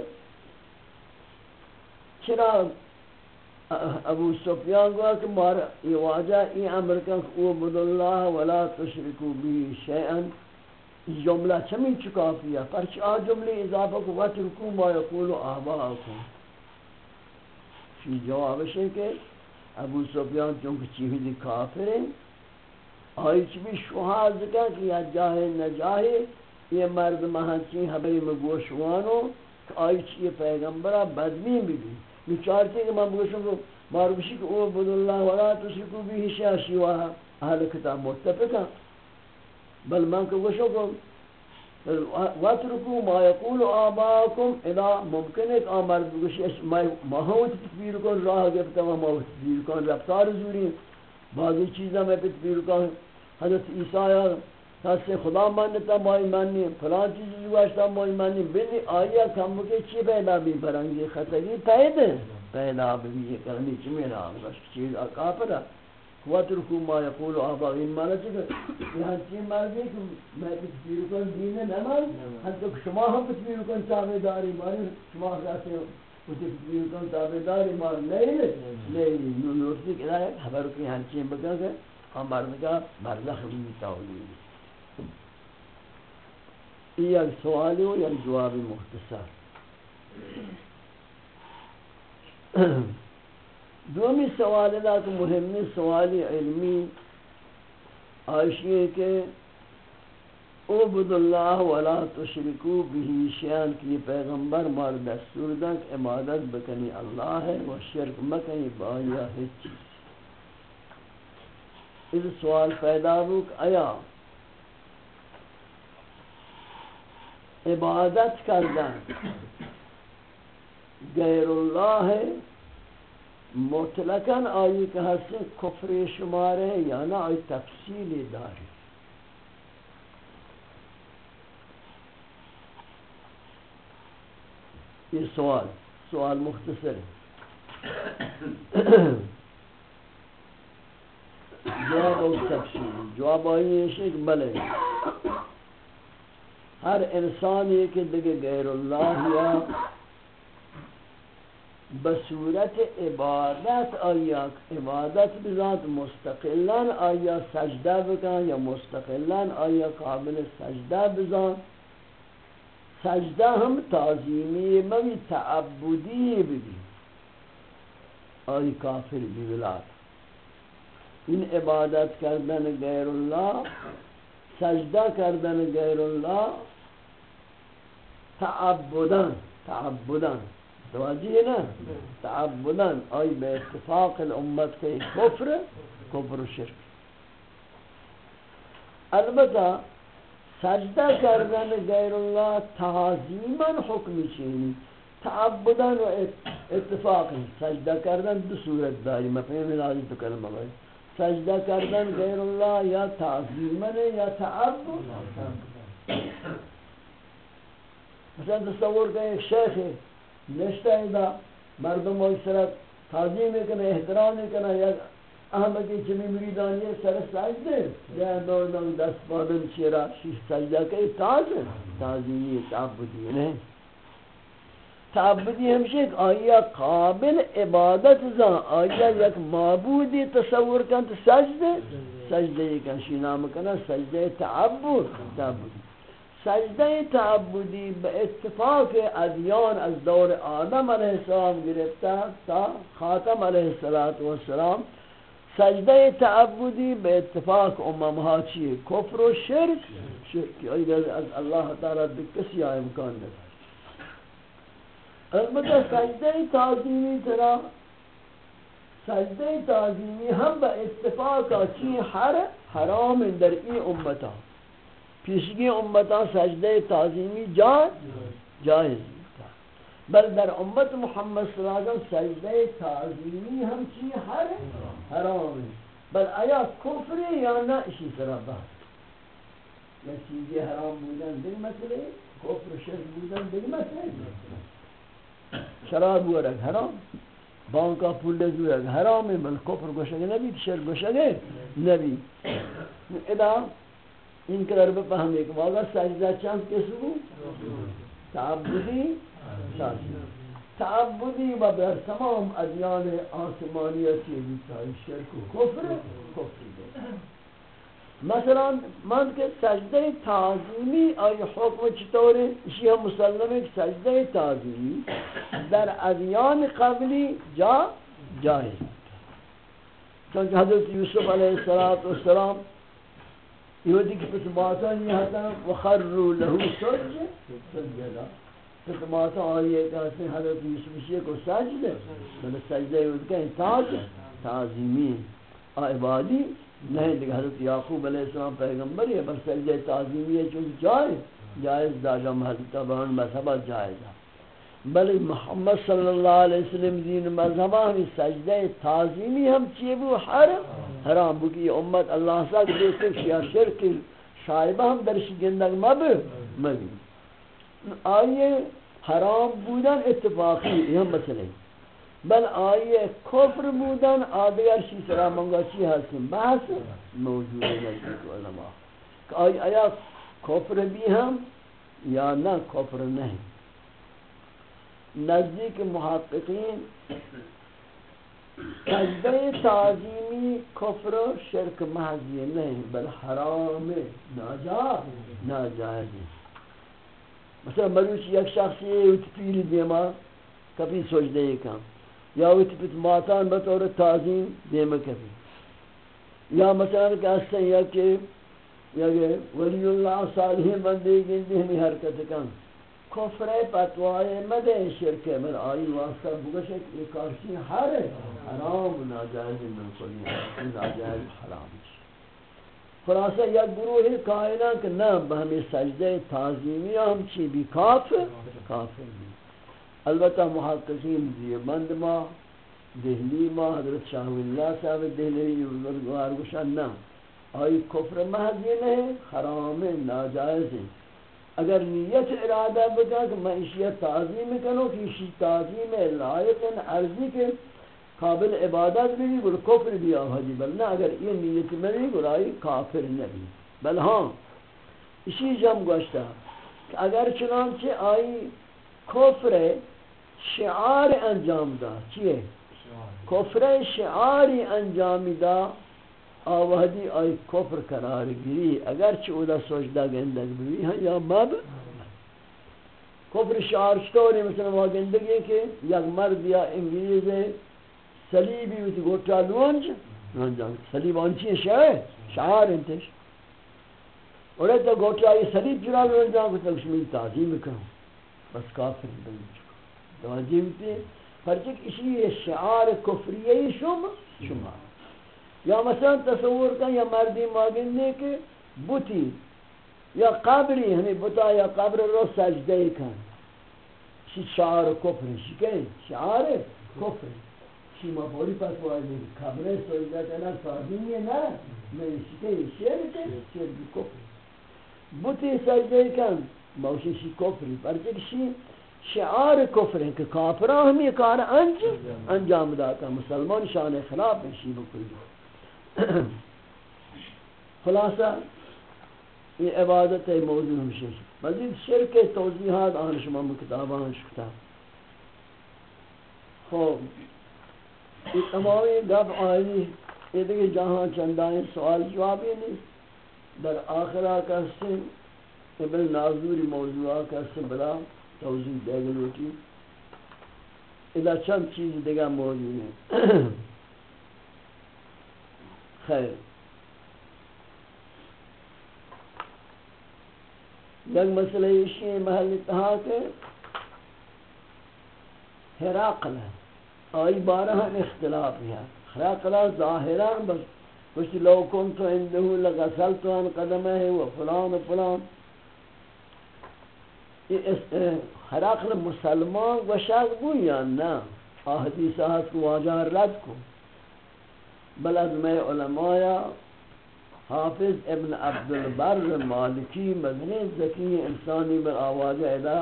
چرا ابو سفیان گوا کہ مار یہ واجہ ای امر کا اعبد اللہ ولا تشرکو به شیئا جملہ چمی چکا پیا پرچ آ جملے اضافہ کو وقت وترکو ما یقول آباءکم فی جواب ہے کہ ابو سفیان چونکہ چیزی دی کافر ہیں، آئی چی بھی شہاز کا کہ یا جاہے نجاہے یہ مرد مہنچی حبری میں گوشوانو، کہ آئی چی یہ پیغمبرہ بدمین بھی بھی نچارتے کہ میں بگوشوں کو ماربشی کہ او عبداللہ ولا تشکو بھی شاشی وہا اہل کتاب متفقہ۔ بل من کہ گوشوں کو واترکو ما یقول آباکم اذا ممکن ہے کہ آمار بگوشی ماہوت تکبیر کن راہ گفتا و ماہوت تکبیر کن، رفتار زوری بعضی چیزیں میں تکبیر کن. حضرت عیسیٰ کسی خدا مانتا مائی مانی فلان چیزی جواشتا مائی مانی بلی آیا کم کے چی پیدا بھی برنگی خطری؟ پیدا. پیدا بھی یہ کرنی چی میرا آنگاش چیز کافر ہے واترکو ما یقول آبا این مانا چکر یہاں چی مرگی کہ میں تکبیر کن دین نمان حتی شما ہم تکبیر کن تابداری مانی شما کہتے ہیں تکبیر کن تابداری مانی نہیں نہیں نورسی کہ خبر کی ہنچین بکن کہ ہم مرنگا برزخ بھی تاولی یک سوالی و یک جواب مختصر۔ دومی سوال دا کہ مهمی سوالی علمی آشی ہے کہ عبد اللہ ولا تشرکو به شیان کی پیغمبر مار دستور دا کہ عبادت بکنی اللہ ہے و شرک مکنی بایا ہیچ چیز۔ اس سوال پیدا ہو کہ آیا عبادت کردن غیر اللہ ہے مطلقاً آئی کہ ہستے کفر شمارے یا نہ آئی تفصیلی داری یہ سوال سوال مختصر ہے۔ جواب اور تفصیل۔ جواب آئی ہے کہ بلے۔ ہر انسان یہ کہ دیکھے غیر اللہ یا بصورت عبادت آیا عبادت بذات مستقلا آیا سجدہ بکن یا مستقلا آیا قابل سجدہ بذات سجدہ ہم تعظیمی ممی تعبدی بھی آئی کافر بھی این عبادت کردن غیر اللہ سجدہ کردن غیر اللہ تعبدن تعبدن. توجیه نا؟ تعبدن آئی بے اتفاق الامت کے کفر کفر و شرک۔ البتہ سجدہ کردن غیر اللہ تعظیما حکم چینی تعبدن و اتفاق سجدہ کردن دو صورت داری، میں پہنے لازم تو کلمہ بھائی۔ سجدہ کردن غیر اللہ یا تعظیما یا تعبد مثلا تصور کہ ایک شیخ ہے نشتہ مردم و سرت تعظیم کنے احترام کنے یا احمدی چمی مریدانی سر سجدے یا دور دور دست بادن چیرا شیش سجدہ کئی تاز ہے۔ تعظیمی تعبدی نہیں تعبدی ہمشہ ایک آیا قابل عبادت زن آیا یک معبودی تصور کن تو سجدے سجدے کن شی نام کنا سجدے تعبد تعبدی سجدہ تعبدی به اتفاق ادیان از دور آدم علیہ السلام گرفتا تا خاتم علیہ السلام سجدہ تعبدی به اتفاق امم ها چیه؟ کفر و شرک. شرک از اللہ تعالی بکسی امکان ندار البته سجدہ تعظیمی ترا، سجدہ تعظیمی ہم با اتفاق چی حر حرام در این امتا پیشگی امتا سجدہ تعظیمی جائز؟ جائز بل در امت محمد صلی اللہ علیہ وسلم سجدہ تعظیمی ہم چی ہر حرام ہے۔ بل آیا کفر یا نہ اسی طرح بات؟ یا چیزی حرام بودن دیگه مسئله کفر شرک بودن دیگه مسئله شراب بورک حرام بانکا پول دزورک حرامه بل کفر گوشگه نبی شرک گوشگه نبی۔ ادا این کرر بفهمی که واقعا سجده چند کسو بود؟ تعبدی؟ تعبدی و بر تمام ادیان آسمانیتی بیتای شرک و کفر کفر مثلا من که سجده تعظیمی آیا حکم چطوره؟ هم مسلمه که سجده تعظیمی در ادیان قبلی جا جایز چونکه حضرت یوسف علیه السلام یودی که پس باتان یہ حتا وخروا له سجد سجدا۔ پس باتان آئیے کہ حضرت یوسف کو سجده بل مطلب سجده یود کہ تاج تعظیمی عبادی نہیں دیکھ حضرت یعقوب علیہ السلام پیغمبر ہے، بس سجدہ تعظیمی ہے، چونکہ جائز جائز دا داجہ حضرت ابراہیم مذہبہ جائز ہے۔ بل محمد صلی اللہ علیہ وسلم دین مذہبہ ہمیں سجدہ تعظیمی ہم چیئے بو حرم حرام بو کہ امت اللہ سے دیکھتے شیعہ شرک شائبہ ہم درش گندگ مب مبی آئیے حرام بودن اتفاقی یہ مسئلہ بل آئیے کفر بودن آدگر شی سرا منگا چی حسن بحث موجود ہے نزدیک علماء۔ کہ آئی آیا کفر بھی ہم یا نہ کفر نہیں؟ نزدیک محققین سجدہ تعظیمی کفر و شرک محضی نہیں، بل حرام ناجائز ناجائز. مثلا مروچ یک شخصی اتپیلی دیما کبھی سوچ دے کام یا ویت پت ماتان بطور تعظیم دیم کبھی یا مثلا کہ یا کہ یا کہ ولی اللہ صالحین بندے گندے ہمیں حرکت کن. کفر پتوائے مدے شرک من. آئی واسطہ بگشت یہ کارشی حر حرام ناجائز من کلی ناجائز حرام خلاصہ یا گروہ کائنہ کہ نہ بہمی سجدہ تعظیمی ہم چی؟ بھی کافر؟ کافر بھی البتہ محققین دیئے بند ما دہلی ما، حضرت شاہ اللہ صاحب دہلی بزرگوار گوشن نہ آئی کفر محض یہ نہیں حرام ناجائز ہے اگر نیت ارادہ بکا کہ میں اشیاء تعظیم کنو کہ اشیاء تعظیم لائق عرضی کے قابل عبادت بھی بھی کفر بھی آہدی بل نہ اگر یہ نیت میں بھی گرائی کافر نبی بل ہاں اسی جم گوشتا کہ اگر چنانچہ آئی کفر شعار انجام دا چیئے؟ کفر شعاری انجام دا آوہدی آئی کفر قرار گری اگرچہ اودا سوچدہ گندگ بھی ہیں یا مب؟ کفر شعار چطوری مثلا وہ گندگی کہ یک مرد یا انگلیز سلیبی ویتی گوٹا لونج سلیب آنچی شعر شعار انتش۔ اور ایتا گوٹا یہ سلیب جرا لونج جاں کتا کشمیل تعظیم کروں۔ بس کافر بن چکا۔ توجہ ہوتی پرچک اسی شعار کفریہ شما شما یا مثلا تصور کا یا مردی ماگنے کے بوتی. یا قبری یعنی ہمیں بتا یا قبر رو سجدہ کن. شی شعار کفر؟ شی کہیں شعار کفر. شی ما بولی پس واجی قبر سجدہ کنا صادی ہے نا میں شی کہیں شیر کہیں شیر کفر. بوتی سجدہ کن. موشی شی کفری؟ پرچہ شی شعار کفر ہیں کہ کافرہ ہم کار انج انجام داتا مسلمان شان خلاف ہیں شی بکلی خلاصہ، یہ عبادت ہے موضوع ہمشہ مزید شرک توضیحات، آن شما مکتابان شکتا خوب یہ تمامی گب آئینی، یہ دیکھ جہاں چندائیں سوال جوابی نہیں۔ در آخرہ کا سن ابن نازوری موضوعہ کا سبلا توضیح دے گلوٹی۔ اذا چند چیز دیگا موضوع ہے خیر۔ یک مسئلہ یہ محل اتحاق ہے۔ حراقل ہے۔ آئی بارہ ہم اختلاف ہے۔ حراقل ظاہران بس۔ کچھ لو کنتو اندہو لغسلتو ان قدمہ ہے و فلان و فلان۔ حرقل مسلمان و گوشک بو یا نه آحدیث هست که واجه رد کن بل از میں علماء حافظ ابن عبد البر مالکی مدنی ذکی انسانی بر آواز ادا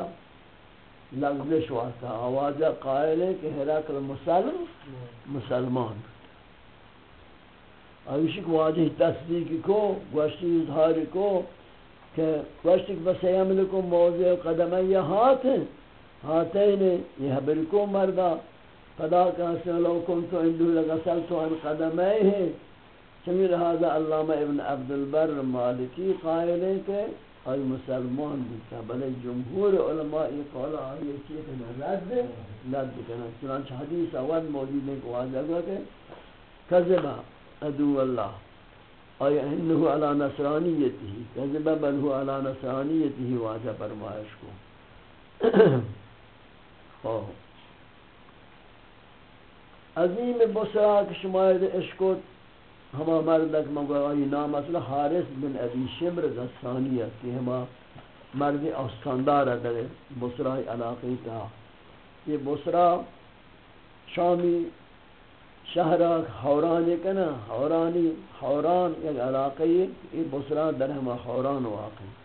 لغزش واسطہ آواز قائل ہے کہ حرکل مسلم مسلمان آئیشی کو واجہ تصدیق کو گوشتی اظہار کو کہ گوشتی کہ بس یملکم موضع قدمی ہاتھ ہاتھین یہ حبرکو مردہ فدا کہاستے لو کنتو اندو لغسلتو ان قدمی ہیں۔ چمی لہذا علامہ ابن عبد البر مالکی قائل ہے کہ آئی مسلمان بیتا بلے جمہور علماء یہ قولا آئی چیز رد رد کنا چنانچہ حدیث اول موجود ہے کہ واضح گا کہ کذبا ادو اللہ آئی انہو علا نصرانیتی ہی کذبا بل ہو علا نصرانیتی ہی واضح فرمائش کو۔ خواه عظیم بسرا کہ شماید عشقت ہما مردک مگر آئی نام اصلا حارس بن ابی شمر غسانی ہے کہ ہما مرد اوستاندار ہے در بسرا علاقی تا۔ یہ بسرا شامی شہرہ حوران کنا حورانی حوران ایک علاقی یہ بسرا در ہما حوران واقعی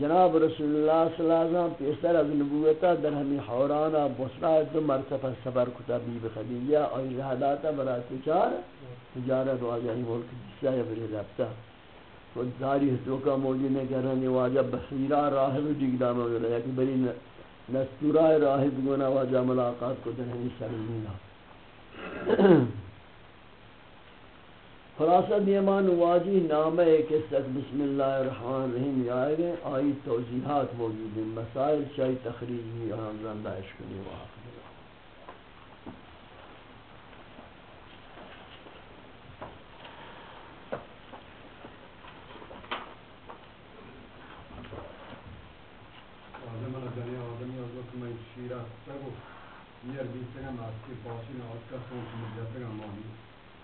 جناب رسول اللہ صلی اللہ علیہ وسلم پیسر از نبوتا در ہمی حورانا بسرا دو مرتبہ سفر کتا بی بخدیجہ اور رہداتا برا تجار تجارت واجہ ہی ملک جسا یا بری رفتا خود داری حتوکا موجی نے کہہ رہے واجہ بخیرہ راہب دیگ داما گلا کہ بری نستورہ راہب گونا واجہ ملاقات کو در ہمی سرمینا خلاصہ دیمان واجی نام ہے کہ سک بسم اللہ الرحمن الرحیم آئے گئے، آئی توضیحات موجود ہیں، مسائل چاہی تخریج بھی آن زندہ اشکنی واقع شیرہ سگو یہ عربی سے ہم آپ کے پاس ہی نواز کا سوچ مل جاتے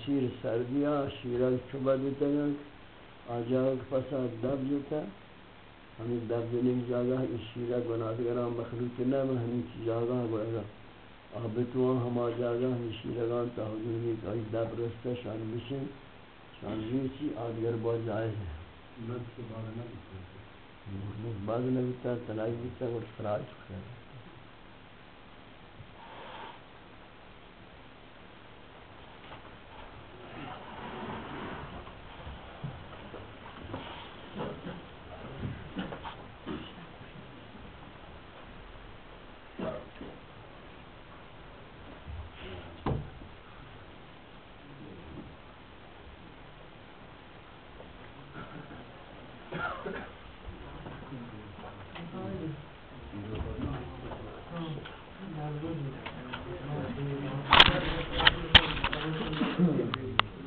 تاثیر سردیا شیرہ چوبہ دیتا ہے آجاگ پسا دب دیتا ہمیں دب دینے کی جگہ اس شیرہ گناہگران مخلوق نہ میں ہمیں کی جگہ گوئے. آبتوان ہما جگہ ہمیں شیرگان تا حضور میں کئی دب رستا شان بشن شان ریچی آدگر با جائے ہیں بعد نبیتا تنائی بیتا اور فراج خیر